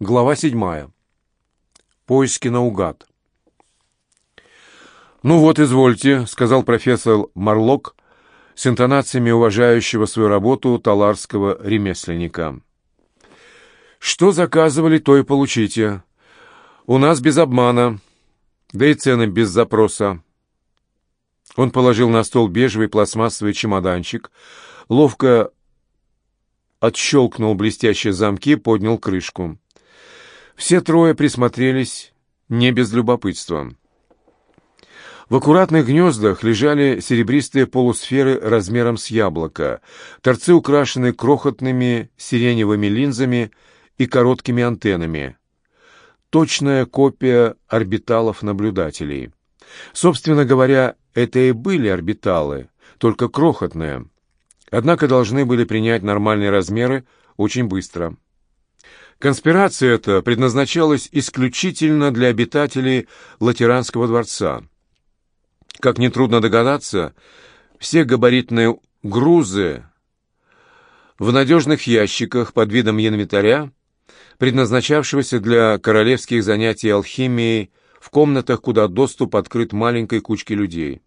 Глава седьмая. Поиски наугад. «Ну вот, извольте», — сказал профессор Марлок с интонациями уважающего свою работу таларского ремесленника. «Что заказывали, то и получите. У нас без обмана, да и цены без запроса». Он положил на стол бежевый пластмассовый чемоданчик, ловко отщелкнул блестящие замки, поднял крышку. Все трое присмотрелись не без любопытства. В аккуратных гнездах лежали серебристые полусферы размером с яблоко, торцы украшены крохотными сиреневыми линзами и короткими антеннами. Точная копия орбиталов наблюдателей. Собственно говоря, это и были орбиталы, только крохотные. Однако должны были принять нормальные размеры очень быстро. Конспирация эта предназначалась исключительно для обитателей Латеранского дворца. Как нетрудно догадаться, все габаритные грузы в надежных ящиках под видом янвитаря, предназначавшегося для королевских занятий алхимией в комнатах, куда доступ открыт маленькой кучке людей.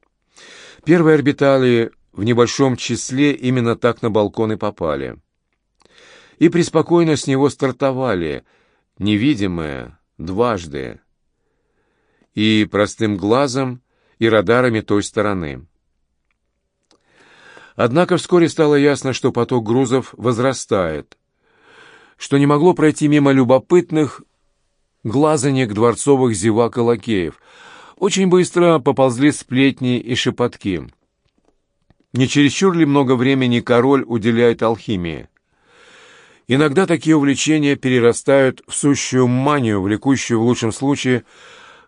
Первые орбитали в небольшом числе именно так на балконы попали и преспокойно с него стартовали, невидимые, дважды, и простым глазом, и радарами той стороны. Однако вскоре стало ясно, что поток грузов возрастает, что не могло пройти мимо любопытных глазанек дворцовых зевак и лакеев. Очень быстро поползли сплетни и шепотки. Не чересчур ли много времени король уделяет алхимии? Иногда такие увлечения перерастают в сущую манию, влекущую в лучшем случае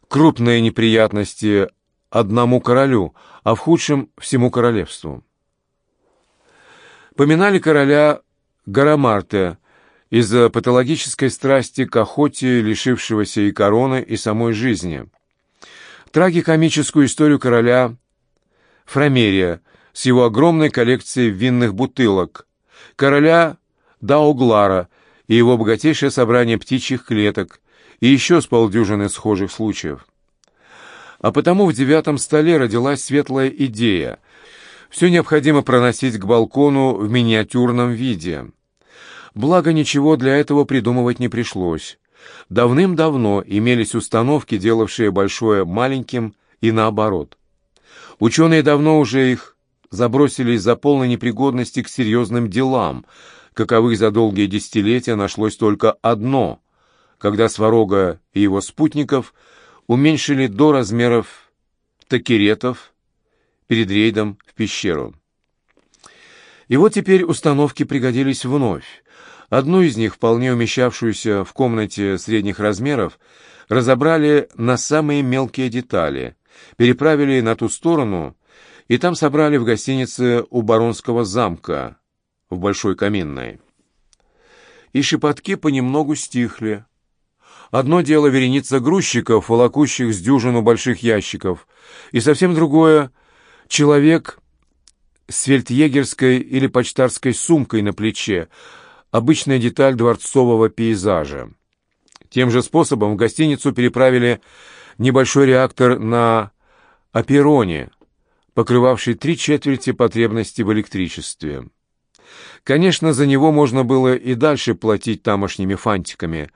крупные неприятности одному королю, а в худшем — всему королевству. Поминали короля Гарамарте из-за патологической страсти к охоте, лишившегося и короны, и самой жизни. Трагикомическую историю короля Фромерия с его огромной коллекцией винных бутылок, короля Дауглара и его богатейшее собрание птичьих клеток и еще с полдюжины схожих случаев. А потому в девятом столе родилась светлая идея. Все необходимо проносить к балкону в миниатюрном виде. Благо, ничего для этого придумывать не пришлось. Давным-давно имелись установки, делавшие большое маленьким и наоборот. Ученые давно уже их забросили из-за полной непригодности к серьезным делам – каковых за долгие десятилетия нашлось только одно, когда Сварога и его спутников уменьшили до размеров такеретов перед рейдом в пещеру. И вот теперь установки пригодились вновь. Одну из них, вполне умещавшуюся в комнате средних размеров, разобрали на самые мелкие детали, переправили на ту сторону и там собрали в гостинице у баронского замка, в Большой Каминной. И шепотки понемногу стихли. Одно дело вереница грузчиков, волокущих с дюжину больших ящиков, и совсем другое — человек с фельдъегерской или почтарской сумкой на плече, обычная деталь дворцового пейзажа. Тем же способом в гостиницу переправили небольшой реактор на Апероне, покрывавший три четверти потребности в электричестве. Конечно, за него можно было и дальше платить тамошними фантиками,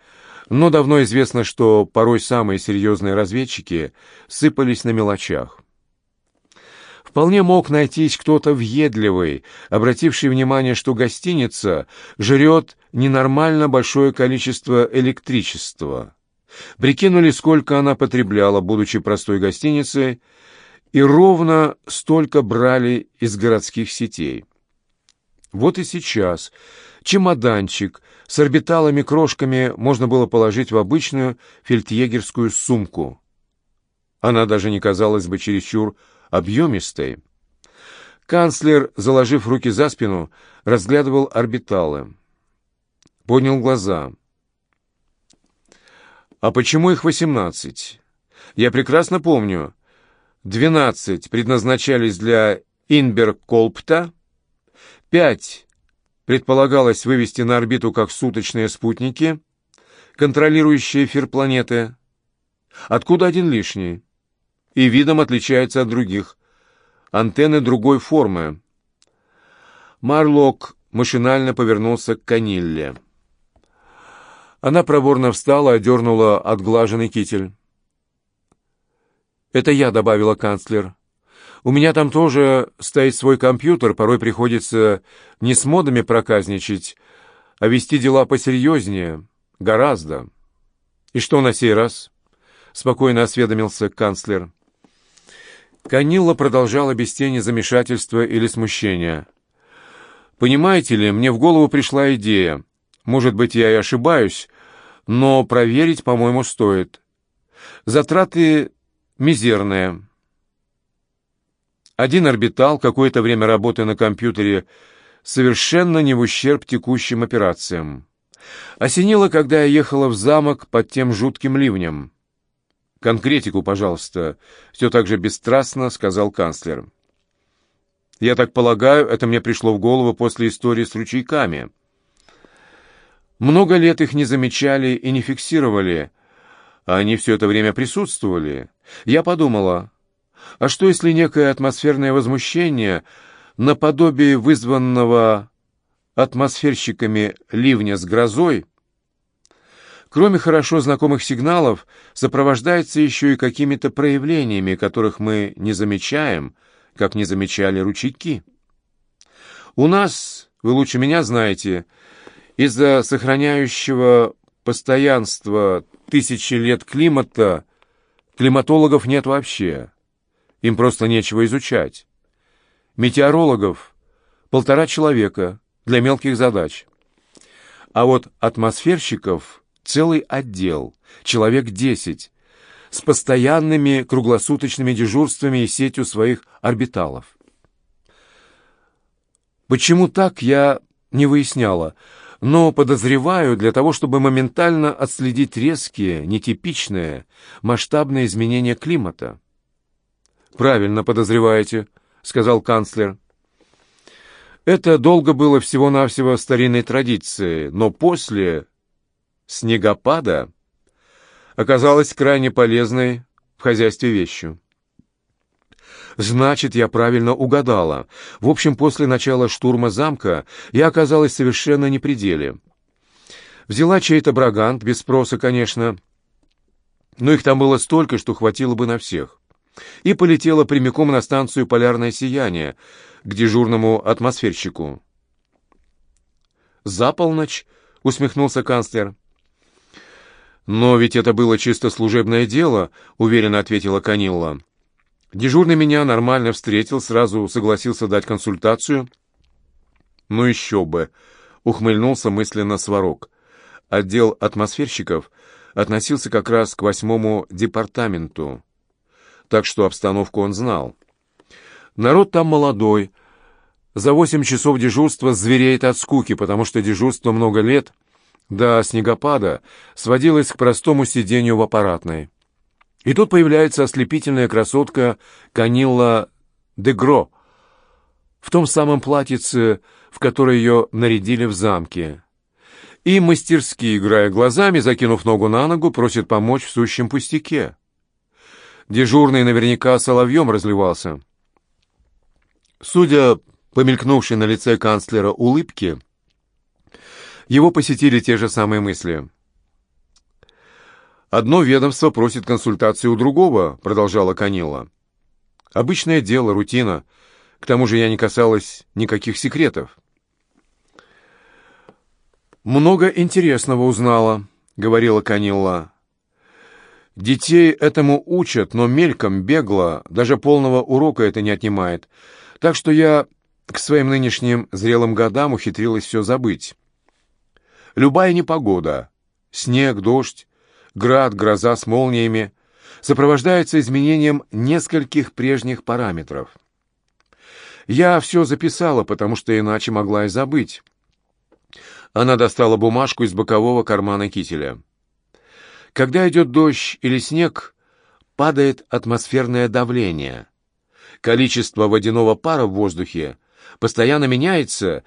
но давно известно, что порой самые серьезные разведчики сыпались на мелочах. Вполне мог найтись кто-то въедливый, обративший внимание, что гостиница жрет ненормально большое количество электричества. Прикинули, сколько она потребляла, будучи простой гостиницей, и ровно столько брали из городских сетей. Вот и сейчас чемоданчик с орбиталами-крошками можно было положить в обычную фельдъегерскую сумку. Она даже не казалась бы чересчур объемистой. Канцлер, заложив руки за спину, разглядывал орбиталы. Поднял глаза. «А почему их восемнадцать? Я прекрасно помню. Двенадцать предназначались для Инберколпта, Пять предполагалось вывести на орбиту как суточные спутники, контролирующий эфир планеты. Откуда один лишний? И видом отличается от других. Антенны другой формы. Марлок машинально повернулся к Канилле. Она проворно встала, одернула отглаженный китель. «Это я», — добавила канцлер. «У меня там тоже стоит свой компьютер, порой приходится не с модами проказничать, а вести дела посерьезнее, гораздо». «И что на сей раз?» — спокойно осведомился канцлер. Канилла продолжала без тени замешательства или смущения. «Понимаете ли, мне в голову пришла идея. Может быть, я и ошибаюсь, но проверить, по-моему, стоит. Затраты мизерные. Один орбитал, какое-то время работы на компьютере, совершенно не в ущерб текущим операциям. Осенило, когда я ехала в замок под тем жутким ливнем. «Конкретику, пожалуйста», — все так же бесстрастно сказал канцлер. «Я так полагаю, это мне пришло в голову после истории с ручейками. Много лет их не замечали и не фиксировали, а они все это время присутствовали. Я подумала, а что если некое атмосферное возмущение, наподобие вызванного атмосферщиками ливня с грозой, кроме хорошо знакомых сигналов, сопровождается еще и какими-то проявлениями, которых мы не замечаем, как не замечали ручейки. У нас, вы лучше меня знаете, из-за сохраняющего постоянства тысячи лет климата климатологов нет вообще. Им просто нечего изучать. Метеорологов полтора человека для мелких задач. А вот атмосферщиков целый отдел, человек десять, с постоянными круглосуточными дежурствами и сетью своих орбиталов. Почему так, я не выясняла, но подозреваю для того, чтобы моментально отследить резкие, нетипичные, масштабные изменения климата. «Правильно подозреваете», — сказал канцлер. Это долго было всего-навсего старинной традицией, но после снегопада оказалась крайне полезной в хозяйстве вещью. Значит, я правильно угадала. В общем, после начала штурма замка я оказалась совершенно не при деле. Взяла чей-то брагант, без спроса, конечно, но их там было столько, что хватило бы на всех и полетела прямиком на станцию «Полярное сияние» к дежурному атмосферщику. «За полночь?» — усмехнулся канцлер. «Но ведь это было чисто служебное дело», — уверенно ответила Канилла. «Дежурный меня нормально встретил, сразу согласился дать консультацию». «Ну еще бы!» — ухмыльнулся мысленно Сварог. Отдел атмосферщиков относился как раз к восьмому департаменту так что обстановку он знал. Народ там молодой. За восемь часов дежурства звереет от скуки, потому что дежурство много лет до снегопада сводилось к простому сидению в аппаратной. И тут появляется ослепительная красотка Канилла Дегро в том самом платьице, в которое ее нарядили в замке. И мастерски, играя глазами, закинув ногу на ногу, просит помочь в сущем пустяке. Дежурный наверняка соловьем разливался. Судя по мелькнувшей на лице канцлера улыбке, его посетили те же самые мысли. «Одно ведомство просит консультации у другого», — продолжала Канила. «Обычное дело, рутина. К тому же я не касалась никаких секретов». «Много интересного узнала», — говорила Канилла. Детей этому учат, но мельком, бегло, даже полного урока это не отнимает. Так что я к своим нынешним зрелым годам ухитрилась все забыть. Любая непогода, снег, дождь, град, гроза с молниями, сопровождается изменением нескольких прежних параметров. Я все записала, потому что иначе могла и забыть. Она достала бумажку из бокового кармана кителя. Когда идет дождь или снег, падает атмосферное давление. Количество водяного пара в воздухе постоянно меняется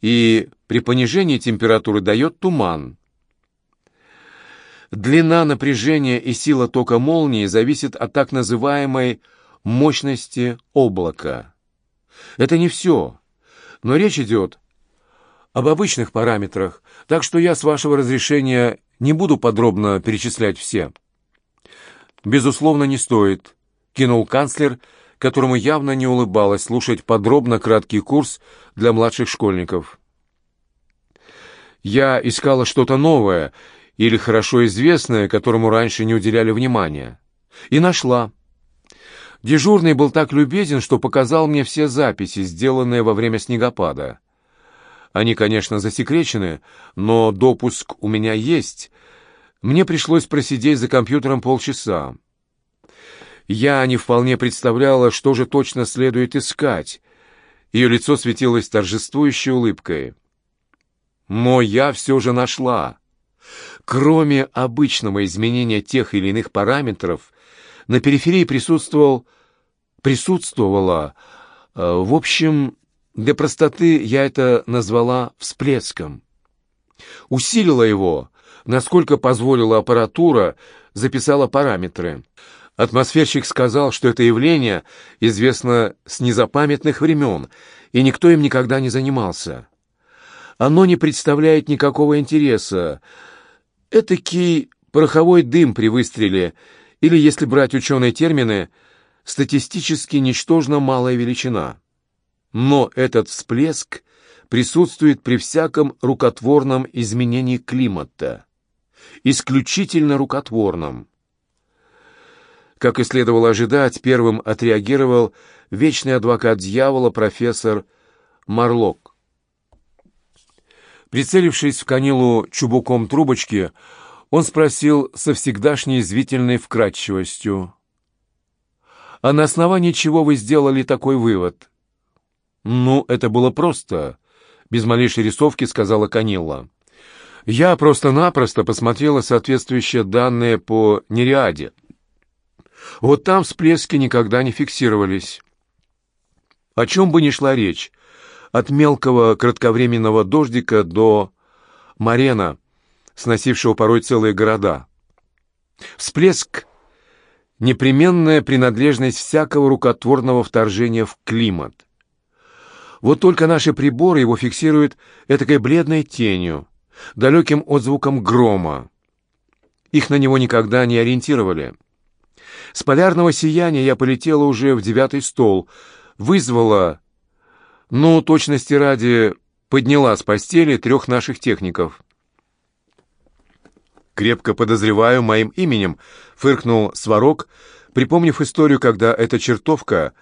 и при понижении температуры дает туман. длина напряжения и сила тока молнии зависит от так называемой мощности облака. Это не все, но речь идет об обычных параметрах, так что я, с вашего разрешения, не буду подробно перечислять все. «Безусловно, не стоит», — кинул канцлер, которому явно не улыбалось слушать подробно краткий курс для младших школьников. Я искала что-то новое или хорошо известное, которому раньше не уделяли внимания. И нашла. Дежурный был так любезен, что показал мне все записи, сделанные во время снегопада. Они, конечно, засекречены, но допуск у меня есть. Мне пришлось просидеть за компьютером полчаса. Я не вполне представляла, что же точно следует искать. Ее лицо светилось торжествующей улыбкой. Но я все же нашла. Кроме обычного изменения тех или иных параметров, на периферии присутствовал, присутствовала, э, в общем, для простоты я это назвала всплеском. Усилила его, насколько позволила аппаратура, записала параметры. Атмосферщик сказал, что это явление известно с незапамятных времен, и никто им никогда не занимался. Оно не представляет никакого интереса. Этакий пороховой дым при выстреле, или, если брать ученые термины, статистически ничтожно малая величина. Но этот всплеск присутствует при всяком рукотворном изменении климата. Исключительно рукотворном. Как и следовало ожидать, первым отреагировал вечный адвокат дьявола профессор Марлок. Прицелившись в Канилу чубуком трубочки, он спросил со всегдашней извительной вкратчивостью. «А на основании чего вы сделали такой вывод?» «Ну, это было просто», — без малейшей рисовки сказала Канилла. «Я просто-напросто посмотрела соответствующие данные по Нериаде. Вот там всплески никогда не фиксировались. О чем бы ни шла речь, от мелкого кратковременного дождика до марена, сносившего порой целые города. Всплеск — непременная принадлежность всякого рукотворного вторжения в климат. Вот только наши приборы его фиксируют этакой бледной тенью, далеким отзвуком грома. Их на него никогда не ориентировали. С полярного сияния я полетела уже в девятый стол, вызвала, ну, точности ради, подняла с постели трех наших техников. «Крепко подозреваю моим именем», — фыркнул Сварог, припомнив историю, когда эта чертовка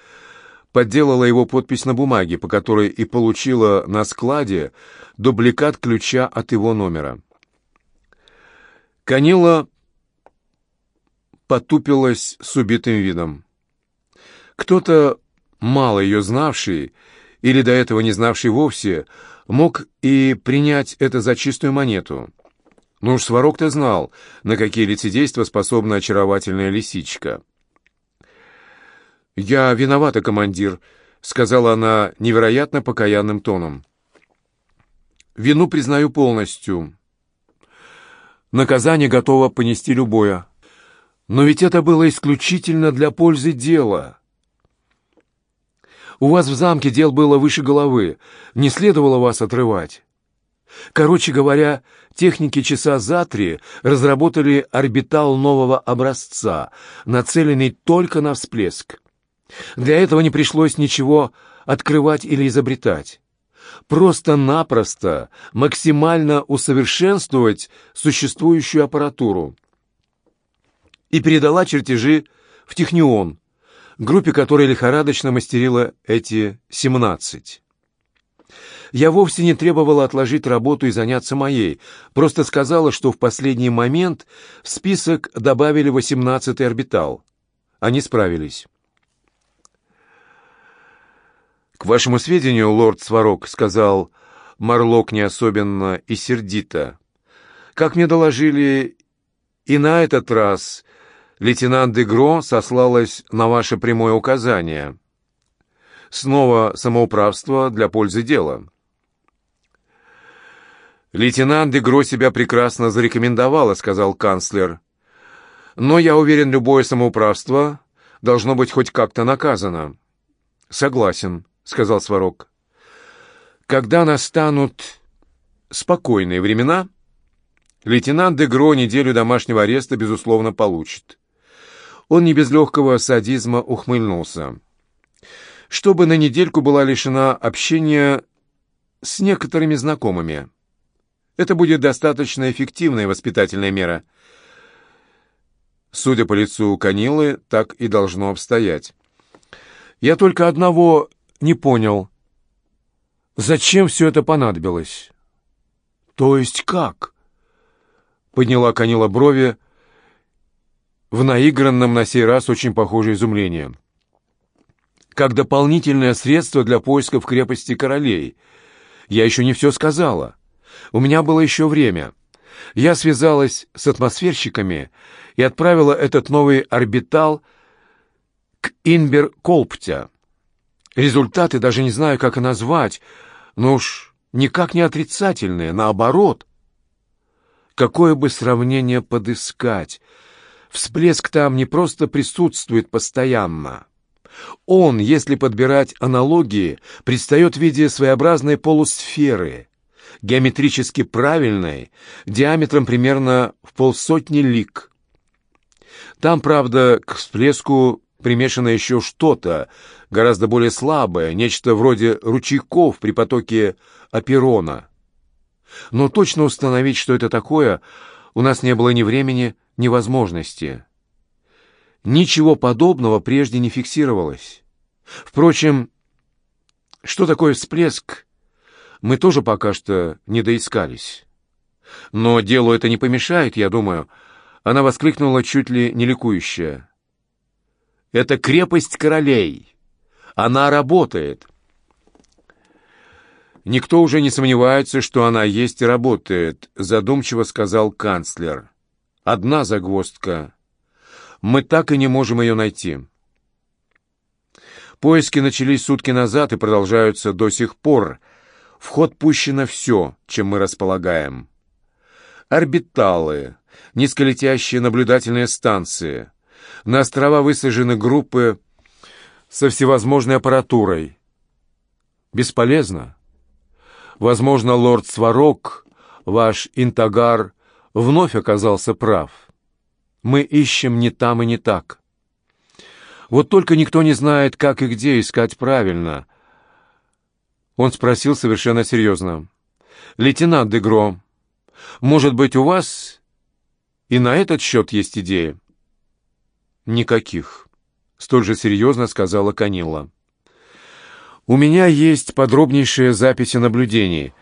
подделала его подпись на бумаге, по которой и получила на складе дубликат ключа от его номера. Канила потупилась с убитым видом. Кто-то, мало ее знавший, или до этого не знавший вовсе, мог и принять это за чистую монету. Но уж Сварог-то знал, на какие лицедейства способна очаровательная лисичка. «Я виновата, командир», — сказала она невероятно покаянным тоном. «Вину признаю полностью. Наказание готово понести любое. Но ведь это было исключительно для пользы дела. У вас в замке дел было выше головы, не следовало вас отрывать. Короче говоря, техники часа за три разработали орбитал нового образца, нацеленный только на всплеск. Для этого не пришлось ничего открывать или изобретать. Просто-напросто максимально усовершенствовать существующую аппаратуру. И передала чертежи в Технион, группе которой лихорадочно мастерила эти семнадцать. Я вовсе не требовала отложить работу и заняться моей, просто сказала, что в последний момент в список добавили восемнадцатый орбитал. Они справились. «К вашему сведению, лорд Сварог», — сказал Марлок не особенно и сердито, «как мне доложили, и на этот раз лейтенант Дегро сослалась на ваше прямое указание. Снова самоуправство для пользы дела». «Лейтенант Дегро себя прекрасно зарекомендовала», — сказал канцлер. «Но я уверен, любое самоуправство должно быть хоть как-то наказано». «Согласен», — сказал Сварог. «Когда настанут спокойные времена, лейтенант Дегро неделю домашнего ареста, безусловно, получит». Он не без легкого садизма ухмыльнулся. «Чтобы на недельку была лишена общения с некоторыми знакомыми». Это будет достаточно эффективная воспитательная мера. Судя по лицу Канилы, так и должно обстоять. Я только одного не понял. Зачем все это понадобилось? То есть как? Подняла Канила брови в наигранном на сей раз очень похожее изумление. Как дополнительное средство для поисков крепости королей. Я еще не все сказала. У меня было еще время. Я связалась с атмосферщиками и отправила этот новый орбитал к Инбер-Колптя. Результаты даже не знаю, как назвать, но уж никак не отрицательные, наоборот. Какое бы сравнение подыскать? Всплеск там не просто присутствует постоянно. Он, если подбирать аналогии, предстает в виде своеобразной полусферы, геометрически правильной, диаметром примерно в полсотни лик. Там, правда, к всплеску примешано еще что-то, гораздо более слабое, нечто вроде ручейков при потоке Аперона. Но точно установить, что это такое, у нас не было ни времени, ни возможности. Ничего подобного прежде не фиксировалось. Впрочем, что такое всплеск, мы тоже пока что не доискались. Но делу это не помешает, я думаю. Она воскликнула чуть ли не ликующе. «Это крепость королей. Она работает». «Никто уже не сомневается, что она есть и работает», — задумчиво сказал канцлер. «Одна загвоздка. Мы так и не можем ее найти». Поиски начались сутки назад и продолжаются до сих пор, в ход пущено все, чем мы располагаем. Орбиталы, низколетящие наблюдательные станции. На острова высажены группы со всевозможной аппаратурой. Бесполезно. Возможно, лорд Сварог, ваш Интагар, вновь оказался прав. Мы ищем не там и не так. Вот только никто не знает, как и где искать правильно — он спросил совершенно серьезно. «Лейтенант Дегро, может быть, у вас и на этот счет есть идеи?» «Никаких», — столь же серьезно сказала Канила. «У меня есть подробнейшие записи наблюдений.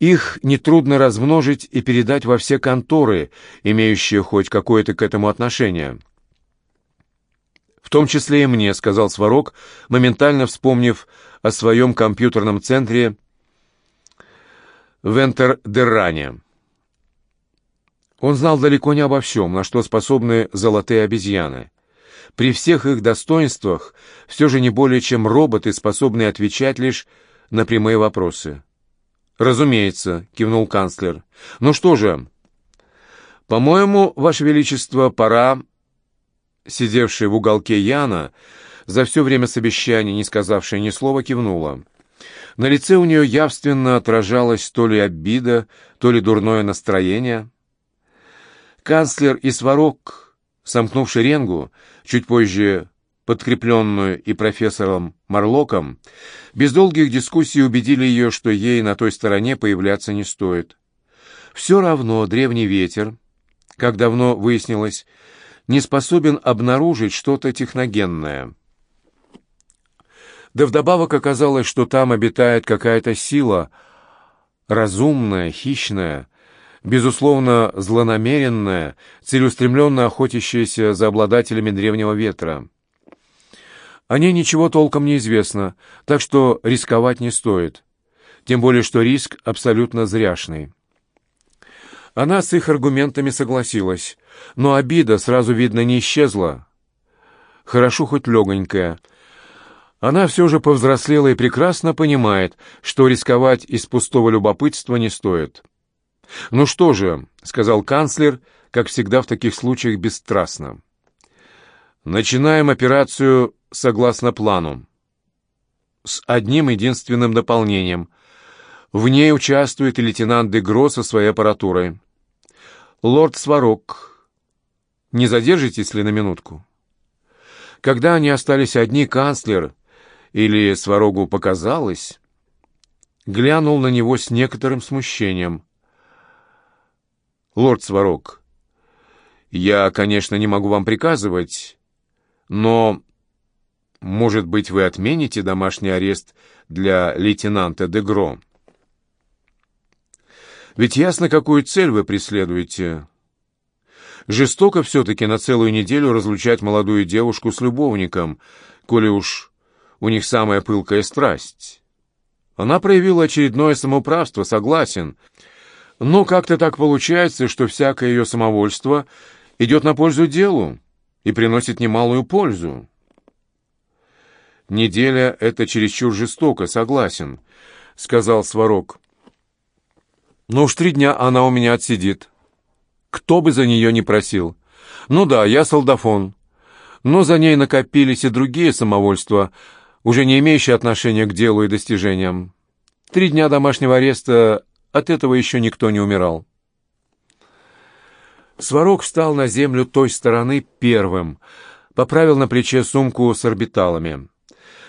Их нетрудно размножить и передать во все конторы, имеющие хоть какое-то к этому отношение». «В том числе и мне», — сказал Сварог, моментально вспомнив о своем компьютерном центре в Энтердерране. Он знал далеко не обо всем, на что способны золотые обезьяны. При всех их достоинствах все же не более чем роботы, способные отвечать лишь на прямые вопросы. «Разумеется», — кивнул канцлер. «Ну что же, по-моему, Ваше Величество, пора...» Сидевшая в уголке Яна за все время совещания, не сказавшая ни слова, кивнула. На лице у нее явственно отражалась то ли обида, то ли дурное настроение. Канцлер и Сварог, сомкнувший ренгу, чуть позже подкрепленную и профессором Марлоком, без долгих дискуссий убедили ее, что ей на той стороне появляться не стоит. Все равно древний ветер, как давно выяснилось, не способен обнаружить что-то техногенное. Да вдобавок оказалось, что там обитает какая-то сила, разумная, хищная, безусловно, злонамеренная, целеустремленно охотящаяся за обладателями древнего ветра. О ней ничего толком не известно, так что рисковать не стоит. Тем более, что риск абсолютно зряшный. Она с их аргументами согласилась, но обида, сразу видно, не исчезла. Хорошо хоть легонькая — она все же повзрослела и прекрасно понимает, что рисковать из пустого любопытства не стоит. «Ну что же», — сказал канцлер, как всегда в таких случаях бесстрастно. «Начинаем операцию согласно плану. С одним единственным дополнением. В ней участвует и лейтенант Дегро со своей аппаратурой. Лорд Сварог, не задержитесь ли на минутку?» Когда они остались одни, канцлер, или Сварогу показалось, глянул на него с некоторым смущением. «Лорд Сварог, я, конечно, не могу вам приказывать, но, может быть, вы отмените домашний арест для лейтенанта Дегро? Ведь ясно, какую цель вы преследуете. Жестоко все-таки на целую неделю разлучать молодую девушку с любовником, коли уж у них самая пылкая страсть. Она проявила очередное самоуправство, согласен. Но как-то так получается, что всякое ее самовольство идет на пользу делу и приносит немалую пользу. «Неделя — это чересчур жестоко, согласен», — сказал Сварог. «Но уж три дня она у меня отсидит. Кто бы за нее не просил. Ну да, я солдафон. Но за ней накопились и другие самовольства, уже не имеющие отношения к делу и достижениям. Три дня домашнего ареста, от этого еще никто не умирал. Сварог встал на землю той стороны первым, поправил на плече сумку с орбиталами.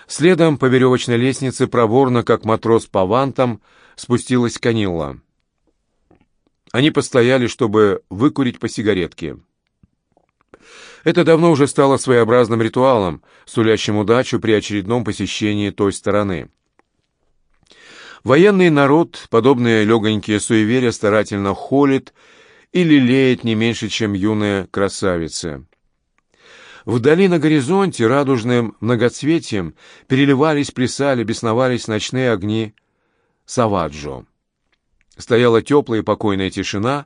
Следом по веревочной лестнице проворно, как матрос по вантам, спустилась Канилла. Они постояли, чтобы выкурить по сигаретке. Это давно уже стало своеобразным ритуалом, сулящим удачу при очередном посещении той стороны. Военный народ, подобные легонькие суеверия, старательно холит и лелеет не меньше, чем юная красавица. Вдали на горизонте радужным многоцветием переливались, плясали, бесновались ночные огни Саваджо. Стояла теплая и покойная тишина,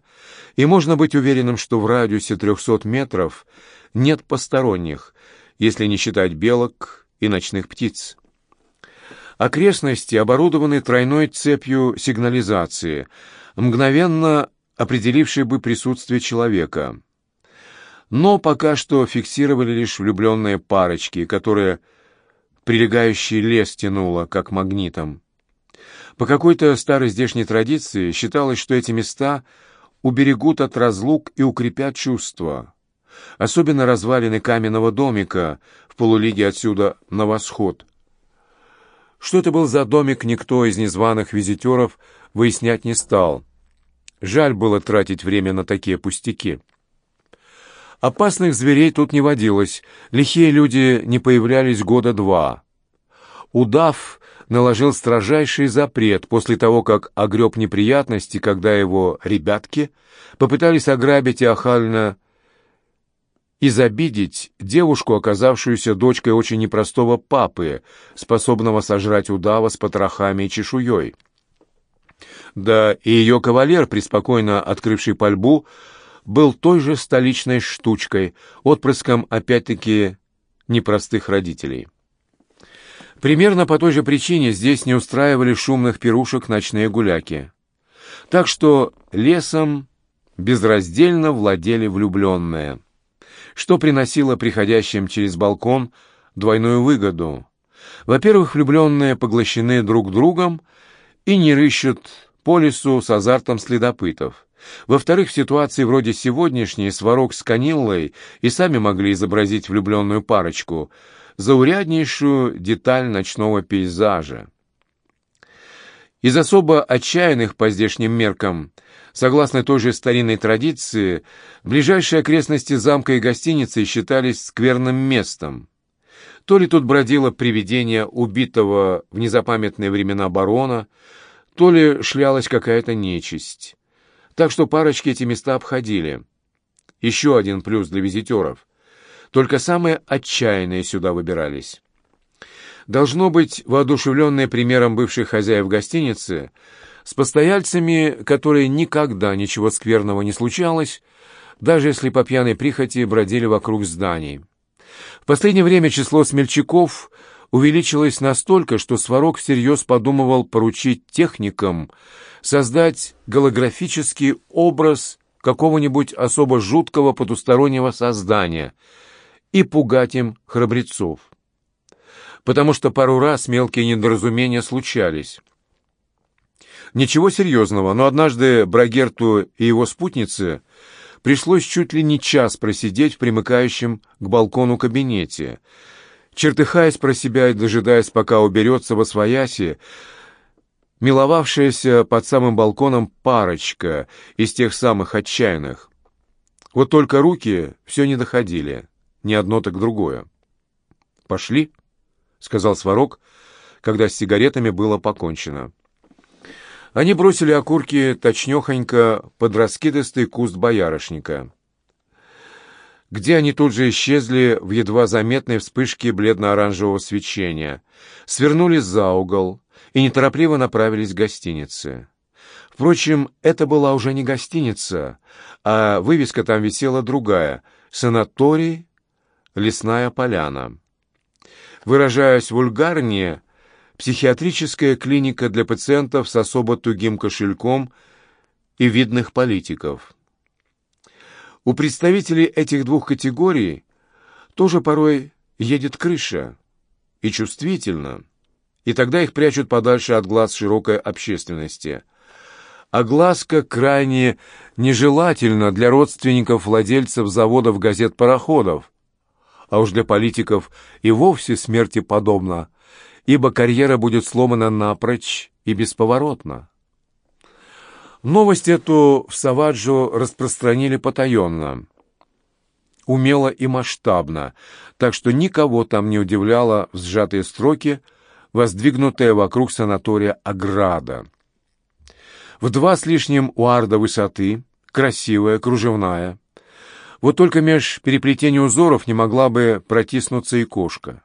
и можно быть уверенным, что в радиусе трехсот метров нет посторонних, если не считать белок и ночных птиц. Окрестности оборудованы тройной цепью сигнализации, мгновенно определившей бы присутствие человека. Но пока что фиксировали лишь влюбленные парочки, которые прилегающий лес тянуло, как магнитом. По какой-то старой здешней традиции считалось, что эти места уберегут от разлук и укрепят чувства. Особенно развалины каменного домика в полулиге отсюда на восход. Что это был за домик, никто из незваных визитеров выяснять не стал. Жаль было тратить время на такие пустяки. Опасных зверей тут не водилось, лихие люди не появлялись года два. Удав наложил строжайший запрет после того, как огреб неприятности, когда его ребятки попытались ограбить и охально изобидеть девушку, оказавшуюся дочкой очень непростого папы, способного сожрать удава с потрохами и чешуей. Да и ее кавалер, преспокойно открывший пальбу, был той же столичной штучкой, отпрыском, опять-таки, непростых родителей. Примерно по той же причине здесь не устраивали шумных пирушек ночные гуляки. Так что лесом безраздельно владели влюбленные, что приносило приходящим через балкон двойную выгоду. Во-первых, влюбленные поглощены друг другом и не рыщут по лесу с азартом следопытов. Во-вторых, в ситуации вроде сегодняшней Сварог с Каниллой и сами могли изобразить влюбленную парочку – зауряднейшую деталь ночного пейзажа. Из особо отчаянных по здешним меркам, согласно той же старинной традиции, ближайшие окрестности замка и гостиницы считались скверным местом. То ли тут бродило привидение убитого в незапамятные времена барона, то ли шлялась какая-то нечисть. Так что парочки эти места обходили. Еще один плюс для визитеров. Только самые отчаянные сюда выбирались. Должно быть, воодушевленные примером бывших хозяев гостиницы, с постояльцами, которые никогда ничего скверного не случалось, даже если по пьяной прихоти бродили вокруг зданий. В последнее время число смельчаков увеличилось настолько, что Сварог всерьез подумывал поручить техникам создать голографический образ какого-нибудь особо жуткого потустороннего создания и пугать им храбрецов. Потому что пару раз мелкие недоразумения случались. Ничего серьезного, но однажды Брагерту и его спутнице пришлось чуть ли не час просидеть в примыкающем к балкону кабинете, чертыхаясь про себя и дожидаясь, пока уберется во свояси, миловавшаяся под самым балконом парочка из тех самых отчаянных. Вот только руки все не доходили, ни одно так другое. «Пошли», — сказал Сварог, когда с сигаретами было покончено. Они бросили окурки точнёхонько под раскидистый куст боярышника, где они тут же исчезли в едва заметной вспышке бледно-оранжевого свечения, свернули за угол и неторопливо направились к гостинице. Впрочем, это была уже не гостиница, а вывеска там висела другая — «Санаторий Лесная поляна». Выражаясь вульгарнее, психиатрическая клиника для пациентов с особо тугим кошельком и видных политиков. У представителей этих двух категорий тоже порой едет крыша, и чувствительно, и тогда их прячут подальше от глаз широкой общественности. Огласка крайне нежелательна для родственников владельцев заводов газет-пароходов, а уж для политиков и вовсе смерти подобна, ибо карьера будет сломана напрочь и бесповоротно. Новость эту в Саваджо распространили потаенно, умело и масштабно, так что никого там не удивляло в сжатые строки, воздвигнутая вокруг санатория ограда. В два с лишним уарда высоты, красивая, кружевная. Вот только меж переплетения узоров не могла бы протиснуться и кошка.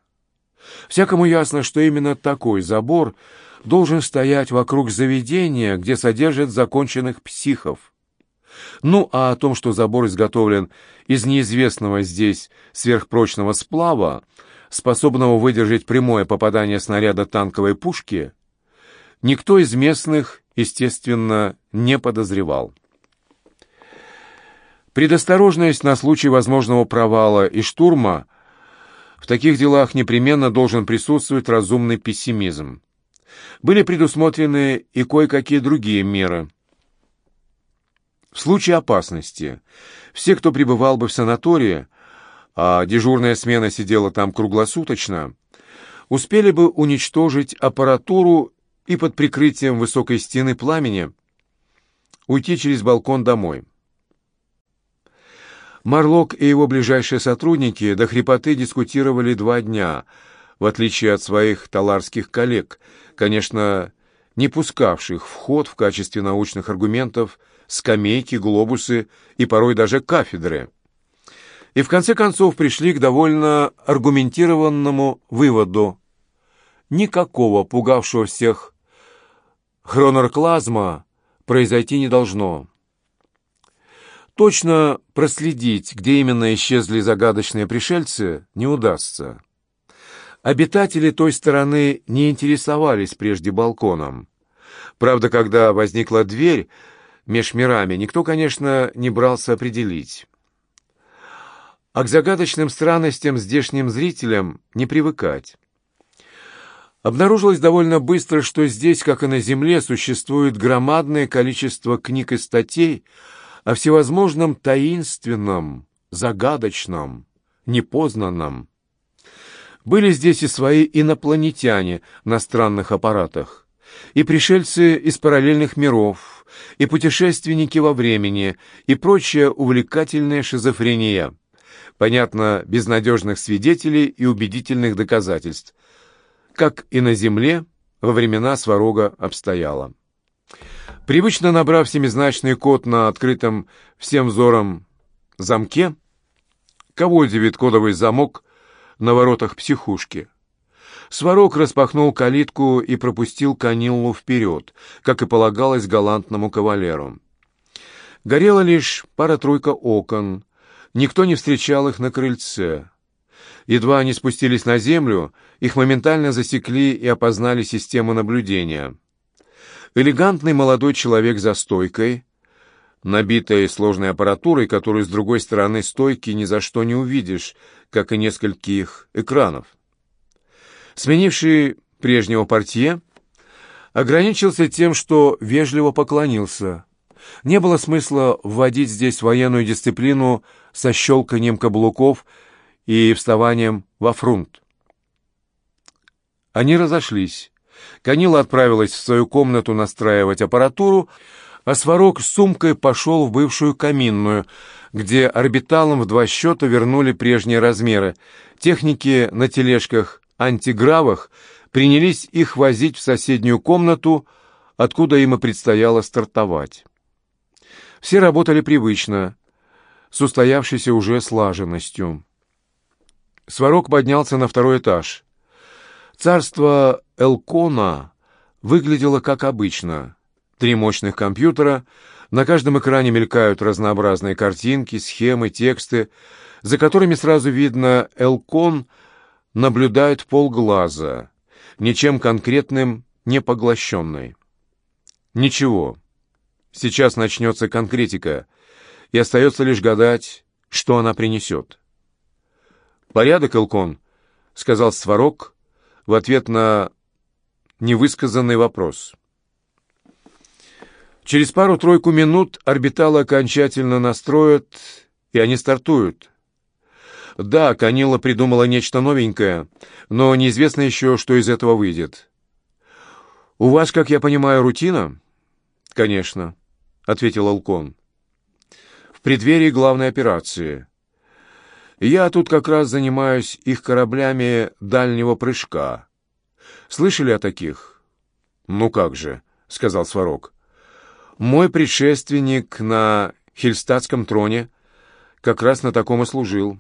Всякому ясно, что именно такой забор должен стоять вокруг заведения, где содержат законченных психов. Ну, а о том, что забор изготовлен из неизвестного здесь сверхпрочного сплава, способного выдержать прямое попадание снаряда танковой пушки, никто из местных, естественно, не подозревал. Предосторожность на случай возможного провала и штурма в таких делах непременно должен присутствовать разумный пессимизм. Были предусмотрены и кое-какие другие меры. В случае опасности все, кто пребывал бы в санатории, а дежурная смена сидела там круглосуточно, успели бы уничтожить аппаратуру и под прикрытием высокой стены пламени уйти через балкон домой. Марлок и его ближайшие сотрудники до хрипоты дискутировали два дня, в отличие от своих таларских коллег, конечно, не пускавших в ход в качестве научных аргументов скамейки, глобусы и порой даже кафедры. И в конце концов пришли к довольно аргументированному выводу. Никакого пугавшего всех хронорклазма произойти не должно. Точно проследить, где именно исчезли загадочные пришельцы, не удастся. Обитатели той стороны не интересовались прежде балконом. Правда, когда возникла дверь меж мирами, никто, конечно, не брался определить. А к загадочным странностям здешним зрителям не привыкать. Обнаружилось довольно быстро, что здесь, как и на Земле, существует громадное количество книг и статей, о всевозможном таинственном, загадочном, непознанном. Были здесь и свои инопланетяне на странных аппаратах, и пришельцы из параллельных миров, и путешественники во времени, и прочая увлекательная шизофрения. Понятно, безнадежных свидетелей и убедительных доказательств, как и на Земле во времена Сварога обстояло. Привычно набрав семизначный код на открытом всем взором замке, кого удивит кодовый замок на воротах психушки? Сварог распахнул калитку и пропустил Каниллу вперед, как и полагалось галантному кавалеру. Горела лишь пара-тройка окон, никто не встречал их на крыльце. Едва они спустились на землю, их моментально засекли и опознали систему наблюдения. Элегантный молодой человек за стойкой, набитой сложной аппаратурой, которую с другой стороны стойки ни за что не увидишь, как и нескольких экранов. Сменивший прежнего портье, ограничился тем, что вежливо поклонился. Не было смысла вводить здесь военную дисциплину со щелканием каблуков и вставанием во фрунт. Они разошлись. Канила отправилась в свою комнату настраивать аппаратуру, а Сварог с сумкой пошел в бывшую каминную, где орбиталом в два счета вернули прежние размеры. Техники на тележках-антигравах принялись их возить в соседнюю комнату, откуда им и предстояло стартовать. Все работали привычно, с устоявшейся уже слаженностью. Сварог поднялся на второй этаж. Царство Элкона выглядело как обычно. Три мощных компьютера, на каждом экране мелькают разнообразные картинки, схемы, тексты, за которыми сразу видно Элкон наблюдает полглаза, ничем конкретным не поглощенный. Ничего. Сейчас начнется конкретика, и остается лишь гадать, что она принесет. «Порядок, Элкон», — сказал Сварог в ответ на невысказанный вопрос. Через пару-тройку минут орбиталы окончательно настроят, и они стартуют. Да, Канила придумала нечто новенькое, но неизвестно еще, что из этого выйдет. «У вас, как я понимаю, рутина?» «Конечно», — ответил Алкон. «В преддверии главной операции. Я тут как раз занимаюсь их кораблями дальнего прыжка. Слышали о таких?» «Ну как же», — сказал Сварог. «Мой предшественник на Хельстатском троне как раз на таком и служил».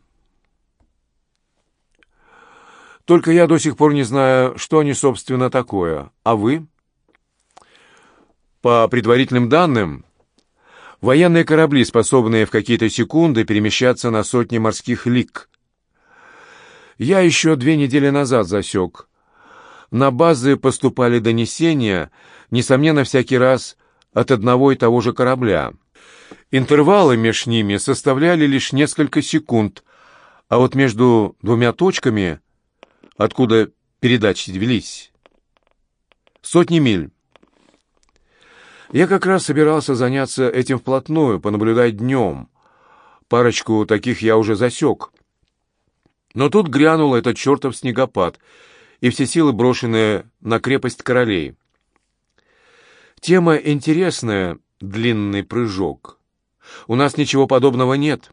Только я до сих пор не знаю, что они, собственно, такое. А вы? По предварительным данным, военные корабли, способные в какие-то секунды перемещаться на сотни морских лиг. Я еще две недели назад засек. На базы поступали донесения, несомненно, всякий раз от одного и того же корабля. Интервалы между ними составляли лишь несколько секунд, а вот между двумя точками откуда передачи велись. Сотни миль. Я как раз собирался заняться этим вплотную, понаблюдать днем. Парочку таких я уже засек. Но тут грянул этот чертов снегопад, и все силы брошены на крепость королей. Тема интересная — длинный прыжок. У нас ничего подобного нет.